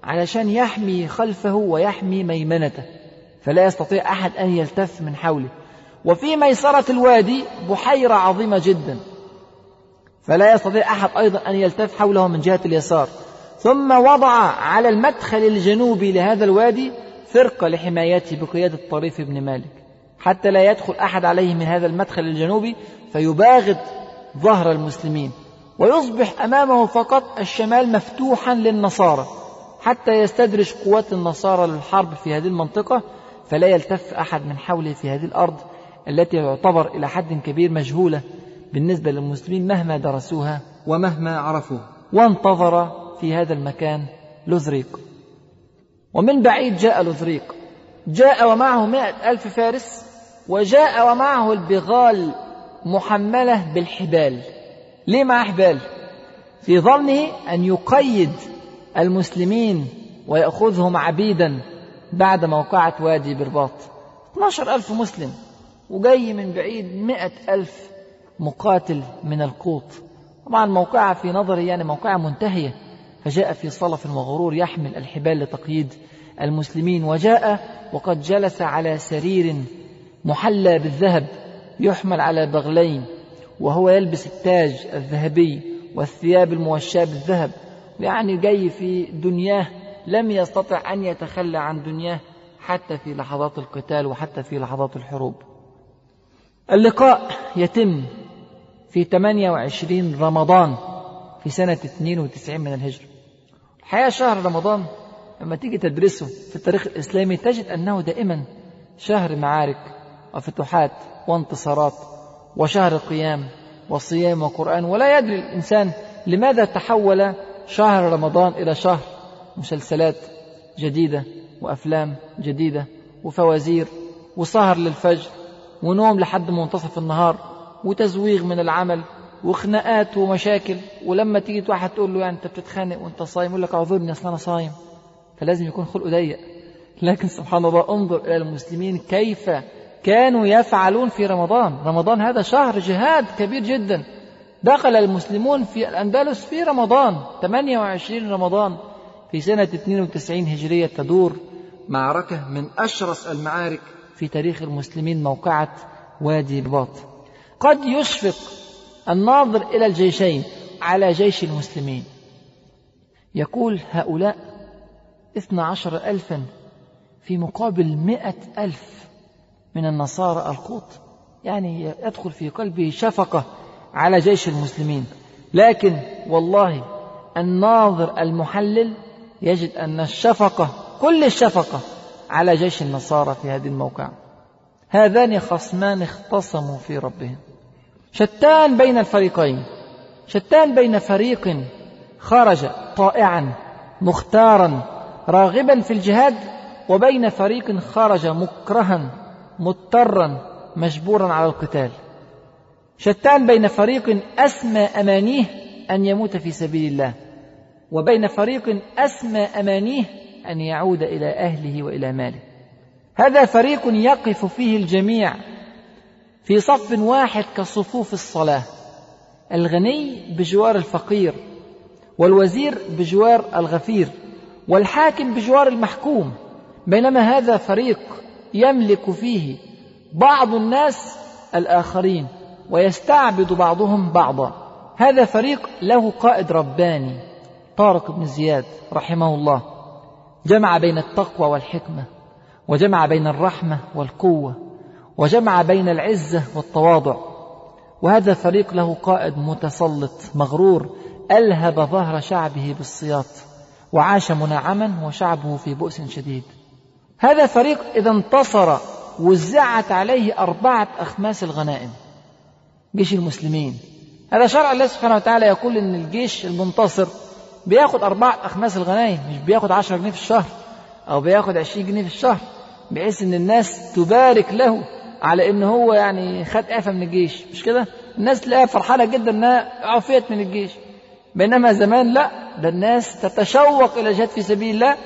علشان يحمي خلفه ويحمي ميمنته. فلا يستطيع أحد أن يلتف من حوله. وفي ميسرة الوادي بحيرة عظيمة جدا. فلا يستطيع أحد أيضا أن يلتف حوله من جهة اليسار. ثم وضع على المدخل الجنوبي لهذا الوادي فرقة لحمايته بقيادة طريف بن مالك. حتى لا يدخل أحد عليه من هذا المدخل الجنوبي فيباغت ظهر المسلمين. ويصبح أمامه فقط الشمال مفتوحا للنصارى. حتى يستدرج قوات النصارى للحرب في هذه المنطقة فلا يلتف أحد من حوله في هذه الأرض التي تعتبر إلى حد كبير مجهولة. بالنسبة للمسلمين مهما درسوها ومهما عرفوها. وانتظر في هذا المكان لذريق ومن بعيد جاء لذريق جاء ومعه مائة ألف فارس وجاء ومعه البغال محملة بالحبال. ليه معه حبال؟ في ظنه أن يقيد المسلمين ويأخذهم عبيدا بعد موقعة وادي برباط. 12 ألف مسلم وجاي من بعيد مئة ألف مقاتل من القوط. طبعا موقعة في نظري يعني موقعة منتهية. فجاء في صلف وغرور يحمل الحبال لتقييد المسلمين. وجاء وقد جلس على سرير محلى بالذهب يحمل على بغلين وهو يلبس التاج الذهبي والثياب الموشاة بالذهب. يعني جاي في دنياه لم يستطع أن يتخلى عن دنياه حتى في لحظات القتال وحتى في لحظات الحروب. اللقاء يتم في 28 رمضان في سنة 92 من الهجرة. الحقيقة شهر رمضان لما تيجي تدرسه في التاريخ الإسلامي تجد أنه دائما شهر معارك وفتوحات وانتصارات وشهر قيام وصيام وقرآن. ولا يدري الإنسان لماذا تحول شهر رمضان إلى شهر مسلسلات جديدة وأفلام جديدة وفوازير وسهر للفجر ونوم لحد منتصف النهار. وتزويغ من العمل وخناقات ومشاكل ولما تيجي واحد تقول له يعني انت بتتخانق وانت صايم يقول لك اعذرني اصل أنا صايم. فلازم يكون خلقه ضيق. لكن سبحان الله انظر إلى المسلمين كيف كانوا يفعلون في رمضان. رمضان هذا شهر جهاد كبير جدا. دخل المسلمون في الأندلس في رمضان 28 رمضان في سنة 92 هجرية تدور معركة من أشرس المعارك في تاريخ المسلمين موقعة وادي الباط. قد يشفق الناظر إلى الجيشين على جيش المسلمين. يقول هؤلاء اثنى عشر ألفا في مقابل مئة ألف من النصارى القوط. يعني يدخل في قلبه شفقة على جيش المسلمين. لكن والله الناظر المحلل يجد أن الشفقة كل الشفقة على جيش النصارى في هذه الموقع. هذان خصمان اختصموا في ربهم. شتان بين الفريقين. شتان بين فريق خرج طائعا مختارا راغبا في الجهاد وبين فريق خرج مكرها مضطرا مجبورا على القتال. شتان بين فريق أسمى أمانيه أن يموت في سبيل الله وبين فريق أسمى أمانيه أن يعود إلى أهله وإلى ماله. هذا فريق يقف فيه الجميع في صف واحد كصفوف الصلاة الغني بجوار الفقير والوزير بجوار الغفير والحاكم بجوار المحكوم بينما هذا فريق يملك فيه بعض الناس الآخرين ويستعبد بعضهم بعضا. هذا فريق له قائد رباني طارق بن زياد رحمه الله. جمع بين التقوى والحكمة وجمع بين الرحمة والقوة. وجمع بين العزه والتواضع. وهذا فريق له قائد متسلط مغرور ألهب ظهر شعبه بالسياط وعاش منعما وشعبه في بؤس شديد. هذا فريق إذا انتصر وزعت عليه أربعة أخماس الغنائم. جيش المسلمين. هذا شرع الله سبحانه وتعالى يقول إن الجيش المنتصر بياخد أربعة أخماس الغنائم مش بياخد عشرة جنيه في الشهر أو بياخد عشرين جنيه في الشهر بحيث إن الناس تبارك له على إن هو يعني خد آفة من الجيش مش كده؟ الناس تلاقيها فرحانة جدا إنها عفيت من الجيش. بينما زمان لا ده الناس تتشوق إلى الجهاد في سبيل الله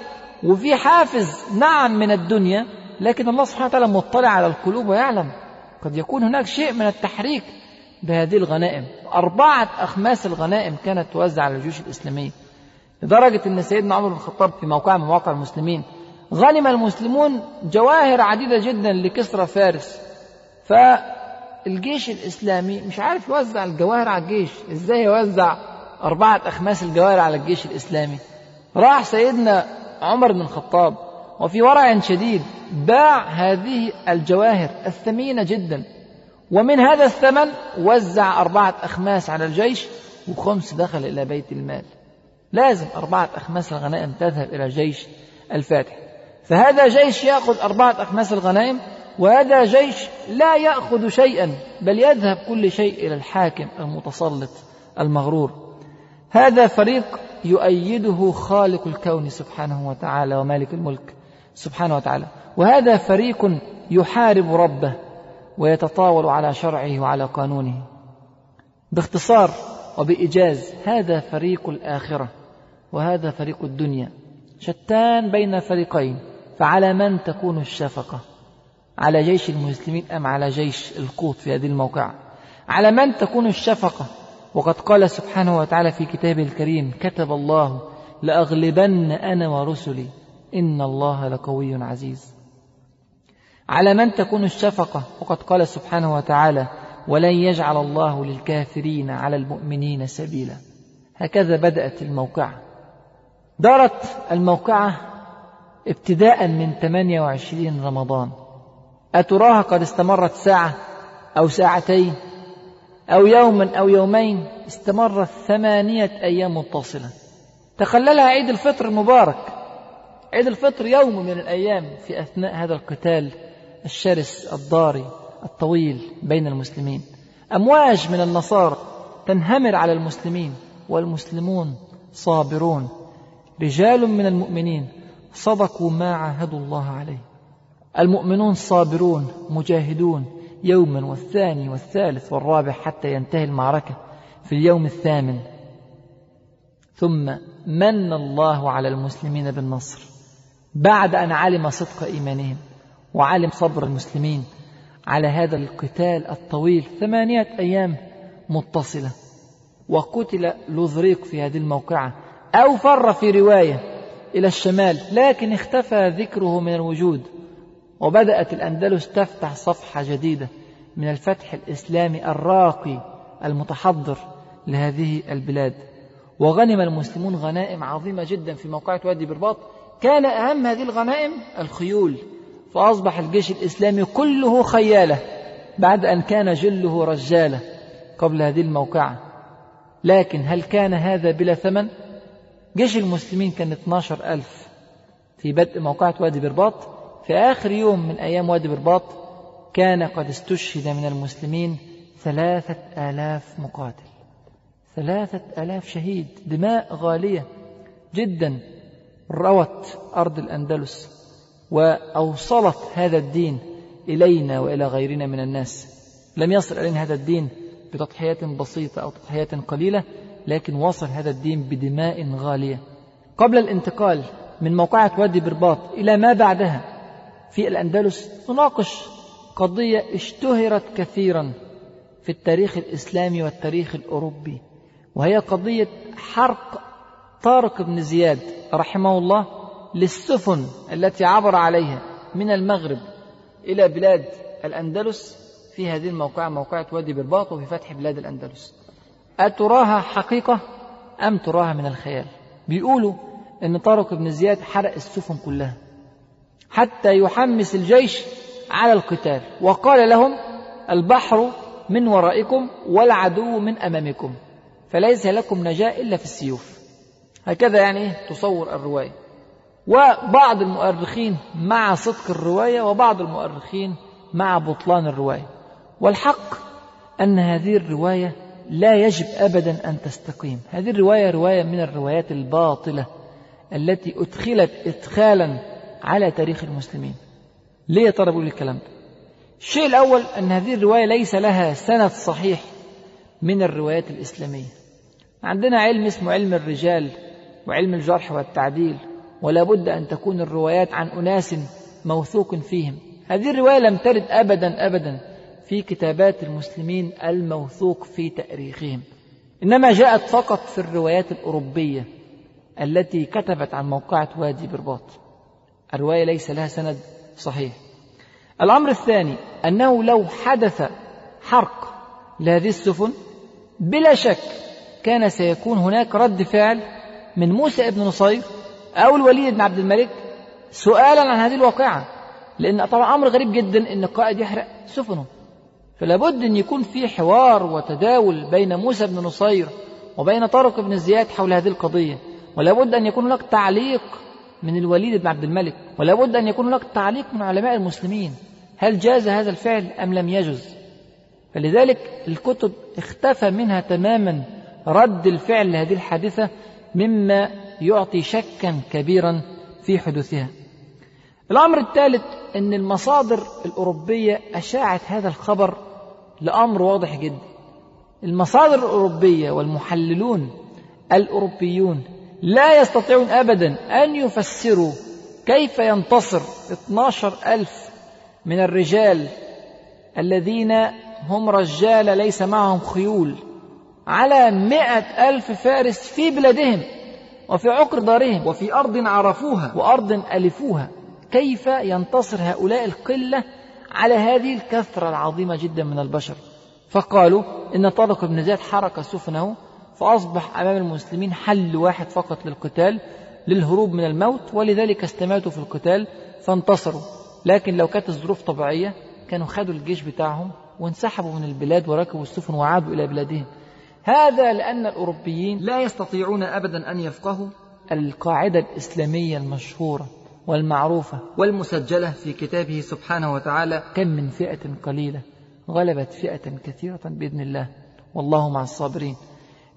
وفي حافز نعم من الدنيا لكن الله سبحانه وتعالى مطلع على القلوب ويعلم. قد يكون هناك شيء من التحريك بهذه الغنائم. أربعة أخماس الغنائم كانت توزع على الجيوش الإسلامية. لدرجة أن سيدنا عمر بن الخطاب في موقع من مواقع المسلمين غنم المسلمون جواهر عديدة جدا لكسرى فارس. فالجيش الإسلامي مش عارف يوزع الجواهر على الجيش. إزاي يوزع أربعة أخماس الجواهر على الجيش الإسلامي؟ راح سيدنا عمر بن الخطاب وفي ورع شديد باع هذه الجواهر الثمينة جدا ومن هذا الثمن وزع أربعة أخماس على الجيش وخمس دخل إلى بيت المال. لازم أربعة أخماس الغنائم تذهب إلى جيش الفاتح. فهذا جيش يأخذ أربعة أخماس الغنائم وهذا جيش لا يأخذ شيئا بل يذهب كل شيء إلى الحاكم المتسلط المغرور. هذا فريق يؤيده خالق الكون سبحانه وتعالى ومالك الملك سبحانه وتعالى. وهذا فريق يحارب ربه ويتطاول على شرعه وعلى قانونه. باختصار وبإيجاز هذا فريق الآخرة وهذا فريق الدنيا. شتان بين الفريقين فعلى من تكون الشفقة؟ على جيش المسلمين أم على جيش القوط في هذه الموقعة؟ على من تكون الشفقة؟ وقد قال سبحانه وتعالى في كتابه الكريم كتب الله لأغلبن أنا ورسلي. إن الله لقوي عزيز. على من تكون الشفقة؟ وقد قال سبحانه وتعالى ولن يجعل الله للكافرين على المؤمنين سبيلا. هكذا بدأت الموقعة. دارت الموقعة ابتداء من 28 رمضان. أتراها قد استمرت ساعة أو ساعتين أو يوما أو يومين استمرت ثمانية أيام متصلة. تخللها عيد الفطر المبارك. عيد الفطر يوم من الأيام في أثناء هذا القتال الشرس الضاري الطويل بين المسلمين. أمواج من النصارى تنهمر على المسلمين والمسلمون صابرون. رجال من المؤمنين صدقوا ما عاهدوا الله عليه. المؤمنون صابرون مجاهدون. يوما والثاني والثالث والرابع حتى ينتهي المعركة في اليوم الثامن. ثم من الله على المسلمين بالنصر. بعد أن علم صدق إيمانهم وعلم صبر المسلمين على هذا القتال الطويل ثمانية أيام متصلة وقتل لوذريق في هذه الموقعة أو فر في رواية إلى الشمال لكن اختفى ذكره من الوجود. وبدأت الأندلس تفتح صفحة جديدة من الفتح الإسلامي الراقي المتحضر لهذه البلاد. وغنم المسلمون غنائم عظيمة جدا في موقعة وادي برباط. كان أهم هذه الغنائم الخيول فأصبح الجيش الإسلامي كله خيالة بعد أن كان جله رجالة قبل هذه الموقعة. لكن هل كان هذا بلا ثمن؟ جيش المسلمين كان 12 ألف في بدء موقعة وادي برباط. في آخر يوم من أيام وادي برباط كان قد استشهد من المسلمين ثلاثة آلاف مقاتل. ثلاثة آلاف شهيد دماء غالية جدا روت أرض الأندلس وأوصلت هذا الدين إلينا وإلى غيرنا من الناس. لم يصل إلينا هذا الدين بتضحيات بسيطة أو تضحيات قليلة لكن وصل هذا الدين بدماء غالية. قبل الانتقال من موقعة وادي برباط إلى ما بعدها في الأندلس نناقش قضية اشتهرت كثيرا في التاريخ الإسلامي والتاريخ الأوروبي وهي قضية حرق طارق بن زياد رحمه الله للسفن التي عبر عليها من المغرب إلى بلاد الأندلس في هذه الموقعة موقعة وادي برباط وفي فتح بلاد الأندلس. أتراها حقيقة أم تراها من الخيال؟ بيقولوا أن طارق بن زياد حرق السفن كلها. حتى يحمس الجيش على القتال. وقال لهم البحر من ورائكم والعدو من أمامكم فليس لكم نجاة إلا في السيوف. هكذا يعني تصور الرواية. وبعض المؤرخين مع صدق الرواية وبعض المؤرخين مع بطلان الرواية. والحق أن هذه الرواية لا يجب أبدا أن تستقيم. هذه الرواية رواية من الروايات الباطلة التي أدخلت إدخالا على تاريخ المسلمين. ليه يا ترى بقول الكلام ده؟ الشيء الأول أن هذه الرواية ليس لها سند صحيح من الروايات الإسلامية. عندنا علم اسمه علم الرجال وعلم الجرح والتعديل ولا بد أن تكون الروايات عن أناس موثوق فيهم. هذه الرواية لم ترد أبدا أبدا في كتابات المسلمين الموثوق في تأريخهم. إنما جاءت فقط في الروايات الأوروبية التي كتبت عن موقعة وادي برباط. الرواية ليس لها سند صحيح. الأمر الثاني أنه لو حدث حرق لهذه السفن بلا شك كان سيكون هناك رد فعل من موسى ابن نصير أو الوليد بن عبد الملك سؤالا عن هذه الواقعة. لأن طبعا أمر غريب جدا أن القائد يحرق سفنه. فلا بد أن يكون في حوار وتداول بين موسى بن نصير وبين طارق بن زياد حول هذه القضية. ولا بد أن يكون هناك تعليق من الوليد بن عبد الملك ولا بد أن يكون هناك تعليق من علماء المسلمين هل جاز هذا الفعل أم لم يجز؟ فلذلك الكتب اختفى منها تماما رد الفعل لهذه الحادثة مما يعطي شكا كبيرا في حدوثها. الأمر الثالث أن المصادر الأوروبية أشاعت هذا الخبر لأمر واضح جدا. المصادر الأوروبية والمحللون الأوروبيون لا يستطيعون أبدا أن يفسروا كيف ينتصر 12 ألف من الرجال الذين هم رجال ليس معهم خيول على مئة ألف فارس في بلادهم وفي عقر دارهم وفي أرض عرفوها وأرض ألفوها. كيف ينتصر هؤلاء القلة على هذه الكثرة العظيمة جدا من البشر؟ فقالوا إن طارق بن زياد حرك سفنه فأصبح أمام المسلمين حل واحد فقط للقتال للهروب من الموت ولذلك استماتوا في القتال فانتصروا. لكن لو كانت الظروف طبيعية كانوا خدوا الجيش بتاعهم وانسحبوا من البلاد وركبوا السفن وعادوا إلى بلادهم. هذا لأن الأوروبيين لا يستطيعون أبدا أن يفقهوا القاعدة الإسلامية المشهورة والمعروفة والمسجلة في كتابه سبحانه وتعالى. كم من فئة قليلة غلبت فئة كثيرة بإذن الله. والله مع الصابرين.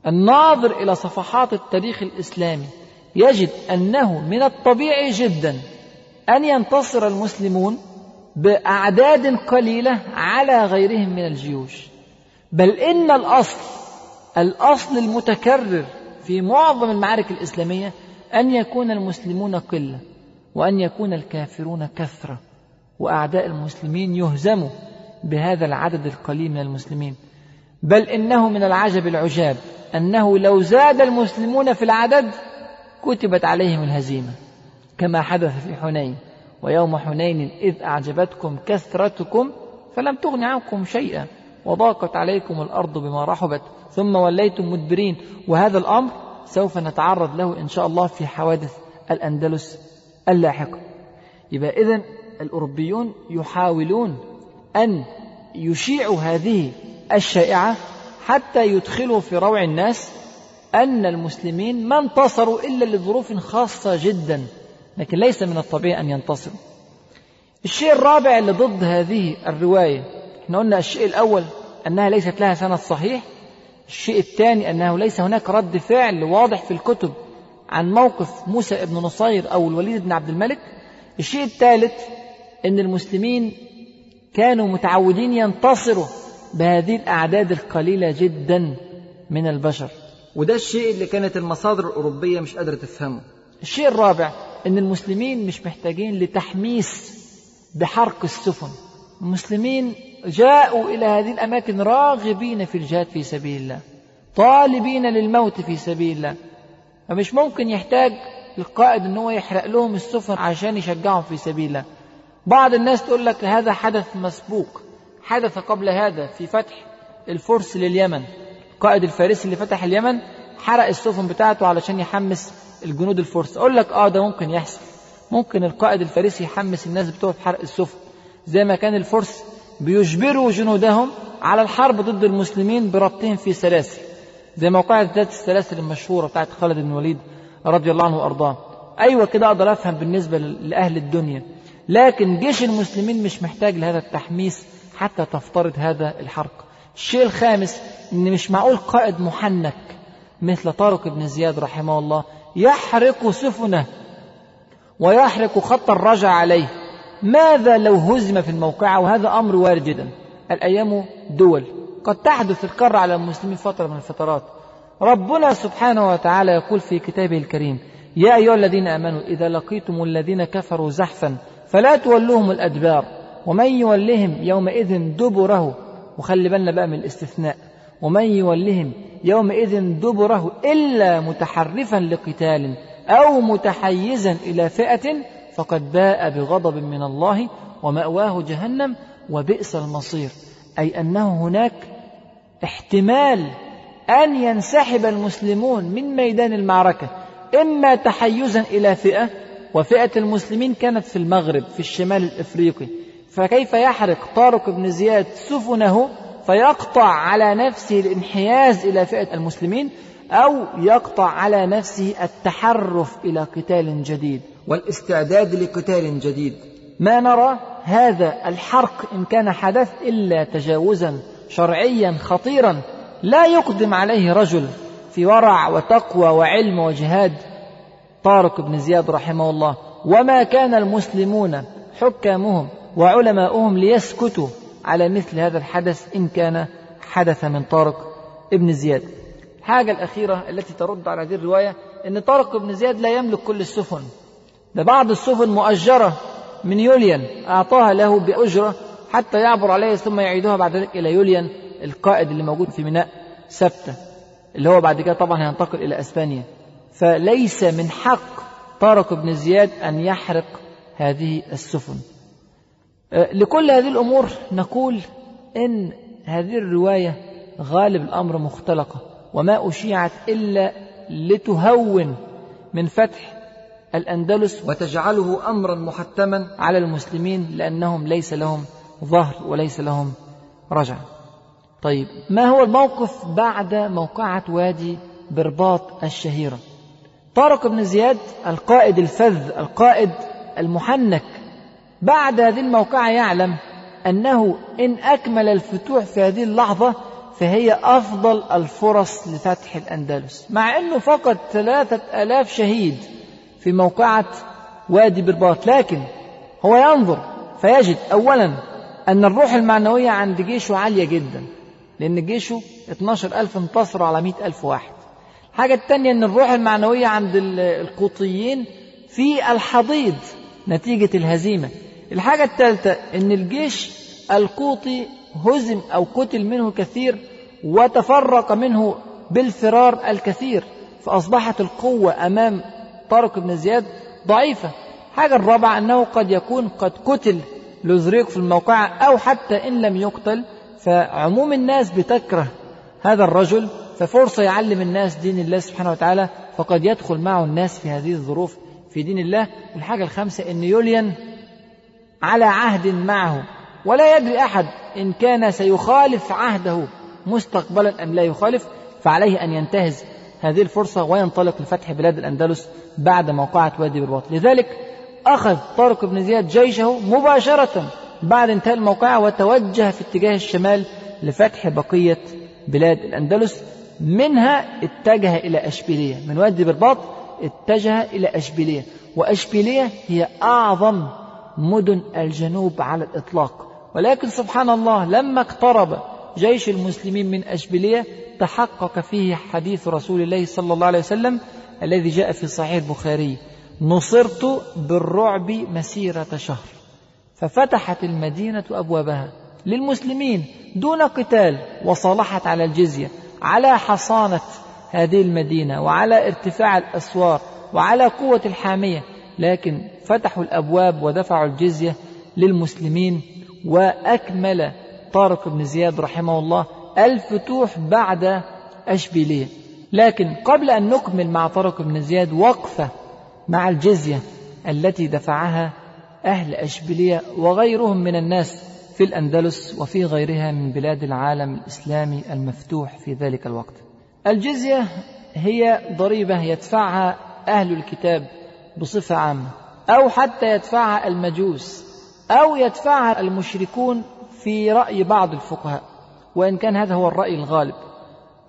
الناظر إلى صفحات التاريخ الإسلامي يجد أنه من الطبيعي جدا أن ينتصر المسلمون بأعداد قليلة على غيرهم من الجيوش. بل إن الأصل الأصل المتكرر في معظم المعارك الإسلامية أن يكون المسلمون قلة وأن يكون الكافرون كثرة وأعداء المسلمين يهزموا بهذا العدد القليل من المسلمين. بل إنه من العجب العجاب أنه لو زاد المسلمون في العدد كتبت عليهم الهزيمة كما حدث في حنين ويوم حنين إذ أعجبتكم كثرتكم فلم تغن عنكم شيئا وضاقت عليكم الأرض بما رحبت ثم وليتم مدبرين وهذا الأمر سوف نتعرض له إن شاء الله في حوادث الأندلس اللاحقة. يبقى إذن الأوروبيون يحاولون أن يشيعوا هذه الشائعة حتى يدخلوا في روع الناس أن المسلمين ما انتصروا إلا لظروف خاصة جدا لكن ليس من الطبيعي أن ينتصروا. الشيء الرابع اللي ضد هذه الرواية إحنا قلنا الشيء الأول أنها ليست لها سند صحيح الشيء الثاني أنه ليس هناك رد فعل واضح في الكتب عن موقف موسى بن نصير أو الوليد بن عبد الملك. الشيء الثالث أن المسلمين كانوا متعودين ينتصروا بهذه الأعداد القليلة جدا من البشر. وده الشيء اللي كانت المصادر الأوروبية مش قادرة تفهمه. الشيء الرابع أن المسلمين مش محتاجين لتحميس بحرق السفن. المسلمين جاءوا إلى هذه الأماكن راغبين في الجهاد في سبيل الله طالبين للموت في سبيل الله. فمش ممكن يحتاج القائد إن هو يحرق لهم السفن عشان يشجعهم في سبيل الله. بعض الناس تقول لك هذا حدث مسبوق. حدث قبل هذا في فتح الفرس لليمن. القائد الفارسي اللي فتح اليمن حرق السفن بتاعته علشان يحمس الجنود الفرس. أقول لك آه ده ممكن يحصل. ممكن القائد الفارسي يحمس الناس بتوع حرق السفن. زي ما كان الفرس بيجبروا جنودهم على الحرب ضد المسلمين بربطهم في سلاسل. زي موقعة ذات السلاسل المشهورة بتاعت خالد بن الوليد رضي الله عنه وأرضاه. أيوة كده أقدر أفهم بالنسبة لأهل الدنيا. لكن جيش المسلمين مش محتاج لهذا التحميس حتى تفترض هذا الحرق. الشيء الخامس إن مش معقول قائد محنك مثل طارق بن زياد رحمه الله يحرق سفنه ويحرق خط الرجع عليه. ماذا لو هزم في الموقعة؟ وهذا أمر وارد جدا. الأيام دول. قد تحدث الكر على المسلمين فترة من الفترات. ربنا سبحانه وتعالى يقول في كتابه الكريم يا أيها الذين آمنوا إذا لقيتم الذين كفروا زحفا فلا تولوهم الأدبار. ومن يولهم يومئذ دبره وخلي بالنا بقى من الاستثناء ومن يولهم يومئذ دبره إلا متحرفا لقتال أو متحيزا إلى فئة فقد باء بغضب من الله ومأواه جهنم وبئس المصير. أي أنه هناك احتمال أن ينسحب المسلمون من ميدان المعركة إما تحيزا إلى فئة وفئة المسلمين كانت في المغرب في الشمال الإفريقي. فكيف يحرق طارق بن زياد سفنه فيقطع على نفسه الانحياز إلى فئة المسلمين أو يقطع على نفسه التحرف إلى قتال جديد؟ والاستعداد لقتال جديد. ما نرى هذا الحرق إن كان حدث إلا تجاوزا شرعيا خطيرا لا يقدم عليه رجل في ورع وتقوى وعلم وجهاد طارق بن زياد رحمه الله. وما كان المسلمون حكامهم وعلماؤهم ليسكتوا على مثل هذا الحدث إن كان حدث من طارق ابن زياد. الحاجة الأخيرة التي ترد على هذه الرواية أن طارق بن زياد لا يملك كل السفن. ده بعض السفن مؤجرة من يوليان أعطاها له بأجرة حتى يعبر عليها ثم يعيدها بعد ذلك إلى يوليان القائد اللي موجود في ميناء سبتة اللي هو بعد كده طبعا هينتقل إلى أسبانيا. فليس من حق طارق بن زياد أن يحرق هذه السفن. لكل هذه الأمور نقول إن هذه الرواية غالب الأمر مختلقة وما أشيعت إلا لتهون من فتح الأندلس وتجعله أمرا محتما على المسلمين لأنهم ليس لهم ظهر وليس لهم رجع. طيب ما هو الموقف بعد موقعة وادي برباط الشهيرة؟ طارق بن زياد القائد الفذ القائد المحنك بعد هذه الموقعة يعلم أنه إن أكمل الفتوح في هذه اللحظة فهي أفضل الفرص لفتح الأندلس مع أنه فقد ثلاثة ألاف شهيد في موقعة وادي برباط لكن هو ينظر فيجد أولا أن الروح المعنوية عند جيشه عالية جدا لأن جيشه 12 ألف انتصروا على 100 ألف واحد. الحاجة الثانية أن الروح المعنوية عند القوطيين في الحضيض نتيجة الهزيمة. الحاجة الثالثة أن الجيش القوطي هزم أو قتل منه كثير وتفرق منه بالفرار الكثير فأصبحت القوة أمام طارق بن زياد ضعيفة. حاجة الرابعة أنه قد يكون قد قتل لوزريق في الموقعة أو حتى إن لم يقتل فعموم الناس بتكره هذا الرجل ففرصة يعلم الناس دين الله سبحانه وتعالى فقد يدخل معه الناس في هذه الظروف في دين الله. والحاجة الخامسة أن يوليان على عهد معه ولا يدري أحد إن كان سيخالف عهده مستقبلا أم لا يخالف فعليه أن ينتهز هذه الفرصة وينطلق لفتح بلاد الأندلس بعد موقعة وادي برواط لذلك أخذ طارق بن زياد جيشه مباشرة بعد انتهاء الموقعة وتوجه في اتجاه الشمال لفتح بقية بلاد الأندلس منها اتجه إلى أشبيلية. من وادي برباط اتجه إلى أشبيلية وأشبيلية هي أعظم مدن الجنوب على الإطلاق. ولكن سبحان الله لما اقترب جيش المسلمين من أشبيلية تحقق فيه حديث رسول الله صلى الله عليه وسلم الذي جاء في صحيح البخاري. نصرت بالرعب مسيرة شهر. ففتحت المدينة أبوابها للمسلمين دون قتال وصالحت على الجزية على حصانة هذه المدينة وعلى ارتفاع الأسوار وعلى قوة الحامية. لكن فتحوا الأبواب ودفعوا الجزية للمسلمين وأكمل طارق بن زياد رحمه الله الفتوح بعد أشبيلية. لكن قبل أن نكمل مع طارق بن زياد وقفة مع الجزية التي دفعها أهل أشبيلية وغيرهم من الناس في الأندلس وفي غيرها من بلاد العالم الإسلامي المفتوح في ذلك الوقت. الجزية هي ضريبة يدفعها أهل الكتاب بصفة عامة. أو حتى يدفعها المجوس أو يدفعها المشركون في رأي بعض الفقهاء وإن كان هذا هو الرأي الغالب.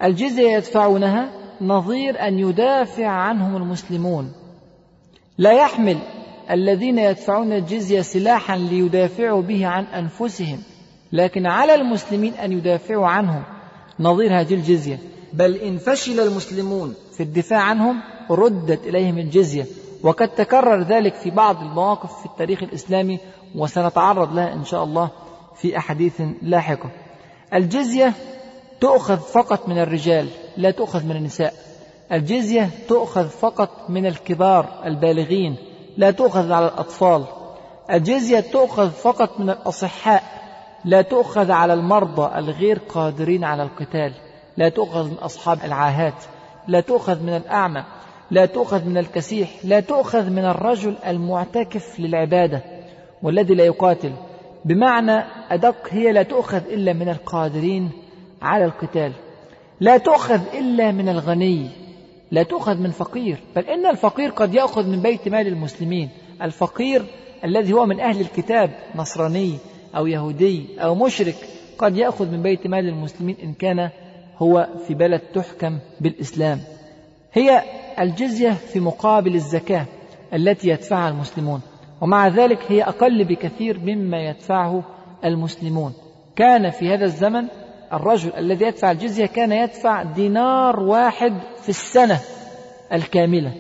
الجزية يدفعونها نظير أن يدافع عنهم المسلمون. لا يحمل الذين يدفعون الجزية سلاحا ليدافعوا به عن أنفسهم لكن على المسلمين أن يدافعوا عنهم. نظير هذه الجزية. بل إن فشل المسلمون في الدفاع عنهم ردت إليهم الجزية. وقد تكرر ذلك في بعض المواقف في التاريخ الإسلامي وسنتعرض لها إن شاء الله في أحاديث لاحقة. الجزية تؤخذ فقط من الرجال لا تؤخذ من النساء. الجزية تؤخذ فقط من الكبار البالغين لا تؤخذ على الأطفال. الجزية تؤخذ فقط من الأصحاء لا تؤخذ على المرضى الغير قادرين على القتال. لا تؤخذ من أصحاب العاهات لا تؤخذ من الأعمى. لا تؤخذ من الكسيح لا تؤخذ من الرجل المعتكف للعبادة والذي لا يقاتل. بمعنى أدق هي لا تؤخذ إلا من القادرين على القتال. لا تؤخذ إلا من الغني لا تؤخذ من فقير. بل إن الفقير قد يأخذ من بيت مال المسلمين. الفقير الذي هو من أهل الكتاب نصراني أو يهودي أو مشرك قد يأخذ من بيت مال المسلمين إن كان هو في بلد تحكم بالإسلام. هي الجزية في مقابل الزكاة التي يدفعها المسلمون. ومع ذلك هي أقل بكثير مما يدفعه المسلمون. كان في هذا الزمن الرجل الذي يدفع الجزية كان يدفع دينار واحد في السنة الكاملة.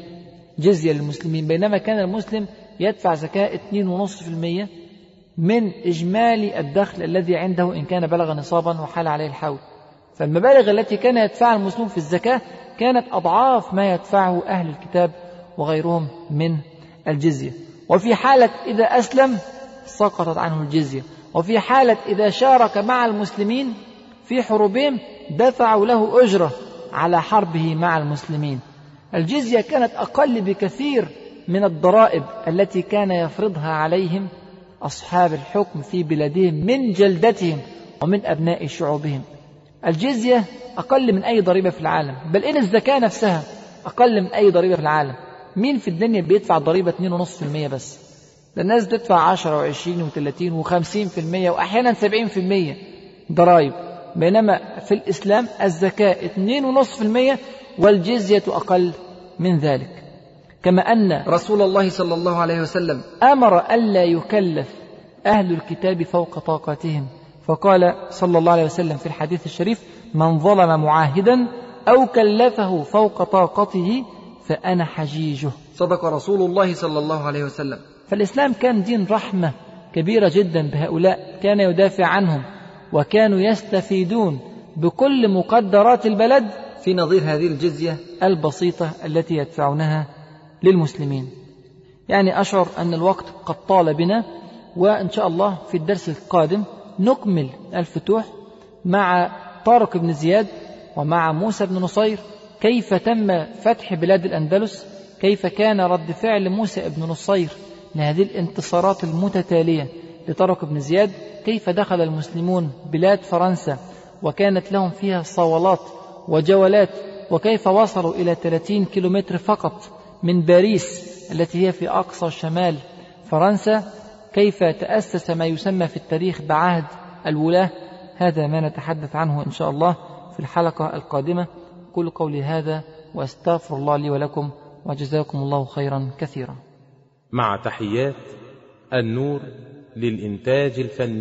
جزية للمسلمين. بينما كان المسلم يدفع زكاة 2.5% من إجمالي الدخل الذي عنده إن كان بلغ نصابا وحال عليه الحول. فالمبالغ التي كان يدفعها المسلمون في الزكاة كانت أضعاف ما يدفعه أهل الكتاب وغيرهم من الجزية. وفي حالة إذا أسلم سقطت عنه الجزية. وفي حالة إذا شارك مع المسلمين في حروبهم دفعوا له أجرة على حربه مع المسلمين. الجزية كانت أقل بكثير من الضرائب التي كان يفرضها عليهم أصحاب الحكم في بلادهم من جلدتهم ومن أبناء شعوبهم. الجزية أقل من أي ضريبة في العالم. بل إن الزكاة نفسها أقل من أي ضريبة في العالم. مين في الدنيا بيدفع ضريبة 2.5% بس؟ ده الناس بتدفع 10 و20 و30 و50% وأحيانا 70% ضرائب بينما في الإسلام الزكاة 2.5% والجزية أقل من ذلك. كما أن رسول الله صلى الله عليه وسلم أمر ألا يكلف أهل الكتاب فوق طاقتهم. فقال صلى الله عليه وسلم في الحديث الشريف من ظلم معاهدا أو كلفه فوق طاقته فأنا حجيجه. صدق رسول الله صلى الله عليه وسلم. فالإسلام كان دين رحمة كبيرة جدا بهؤلاء كان يدافع عنهم وكانوا يستفيدون بكل مقدرات البلد في نظير هذه الجزية البسيطة التي يدفعونها للمسلمين. يعني أشعر أن الوقت قد طال بنا وإن شاء الله في الدرس القادم نكمل الفتوح مع طارق بن زياد ومع موسى بن نصير. كيف تم فتح بلاد الأندلس؟ كيف كان رد فعل موسى بن نصير لهذه الانتصارات المتتالية لطارق بن زياد؟ كيف دخل المسلمون بلاد فرنسا وكانت لهم فيها صولات وجولات؟ وكيف وصلوا إلى 30 كيلومتر فقط من باريس التي هي في أقصى شمال فرنسا؟ كيف تأسس ما يسمى في التاريخ بعهد الولاة؟ هذا ما نتحدث عنه إن شاء الله في الحلقة القادمة. كل قولي هذا وأستغفر الله لي ولكم وجزاكم الله خيرا كثيرا. مع تحيات النور للإنتاج الفني.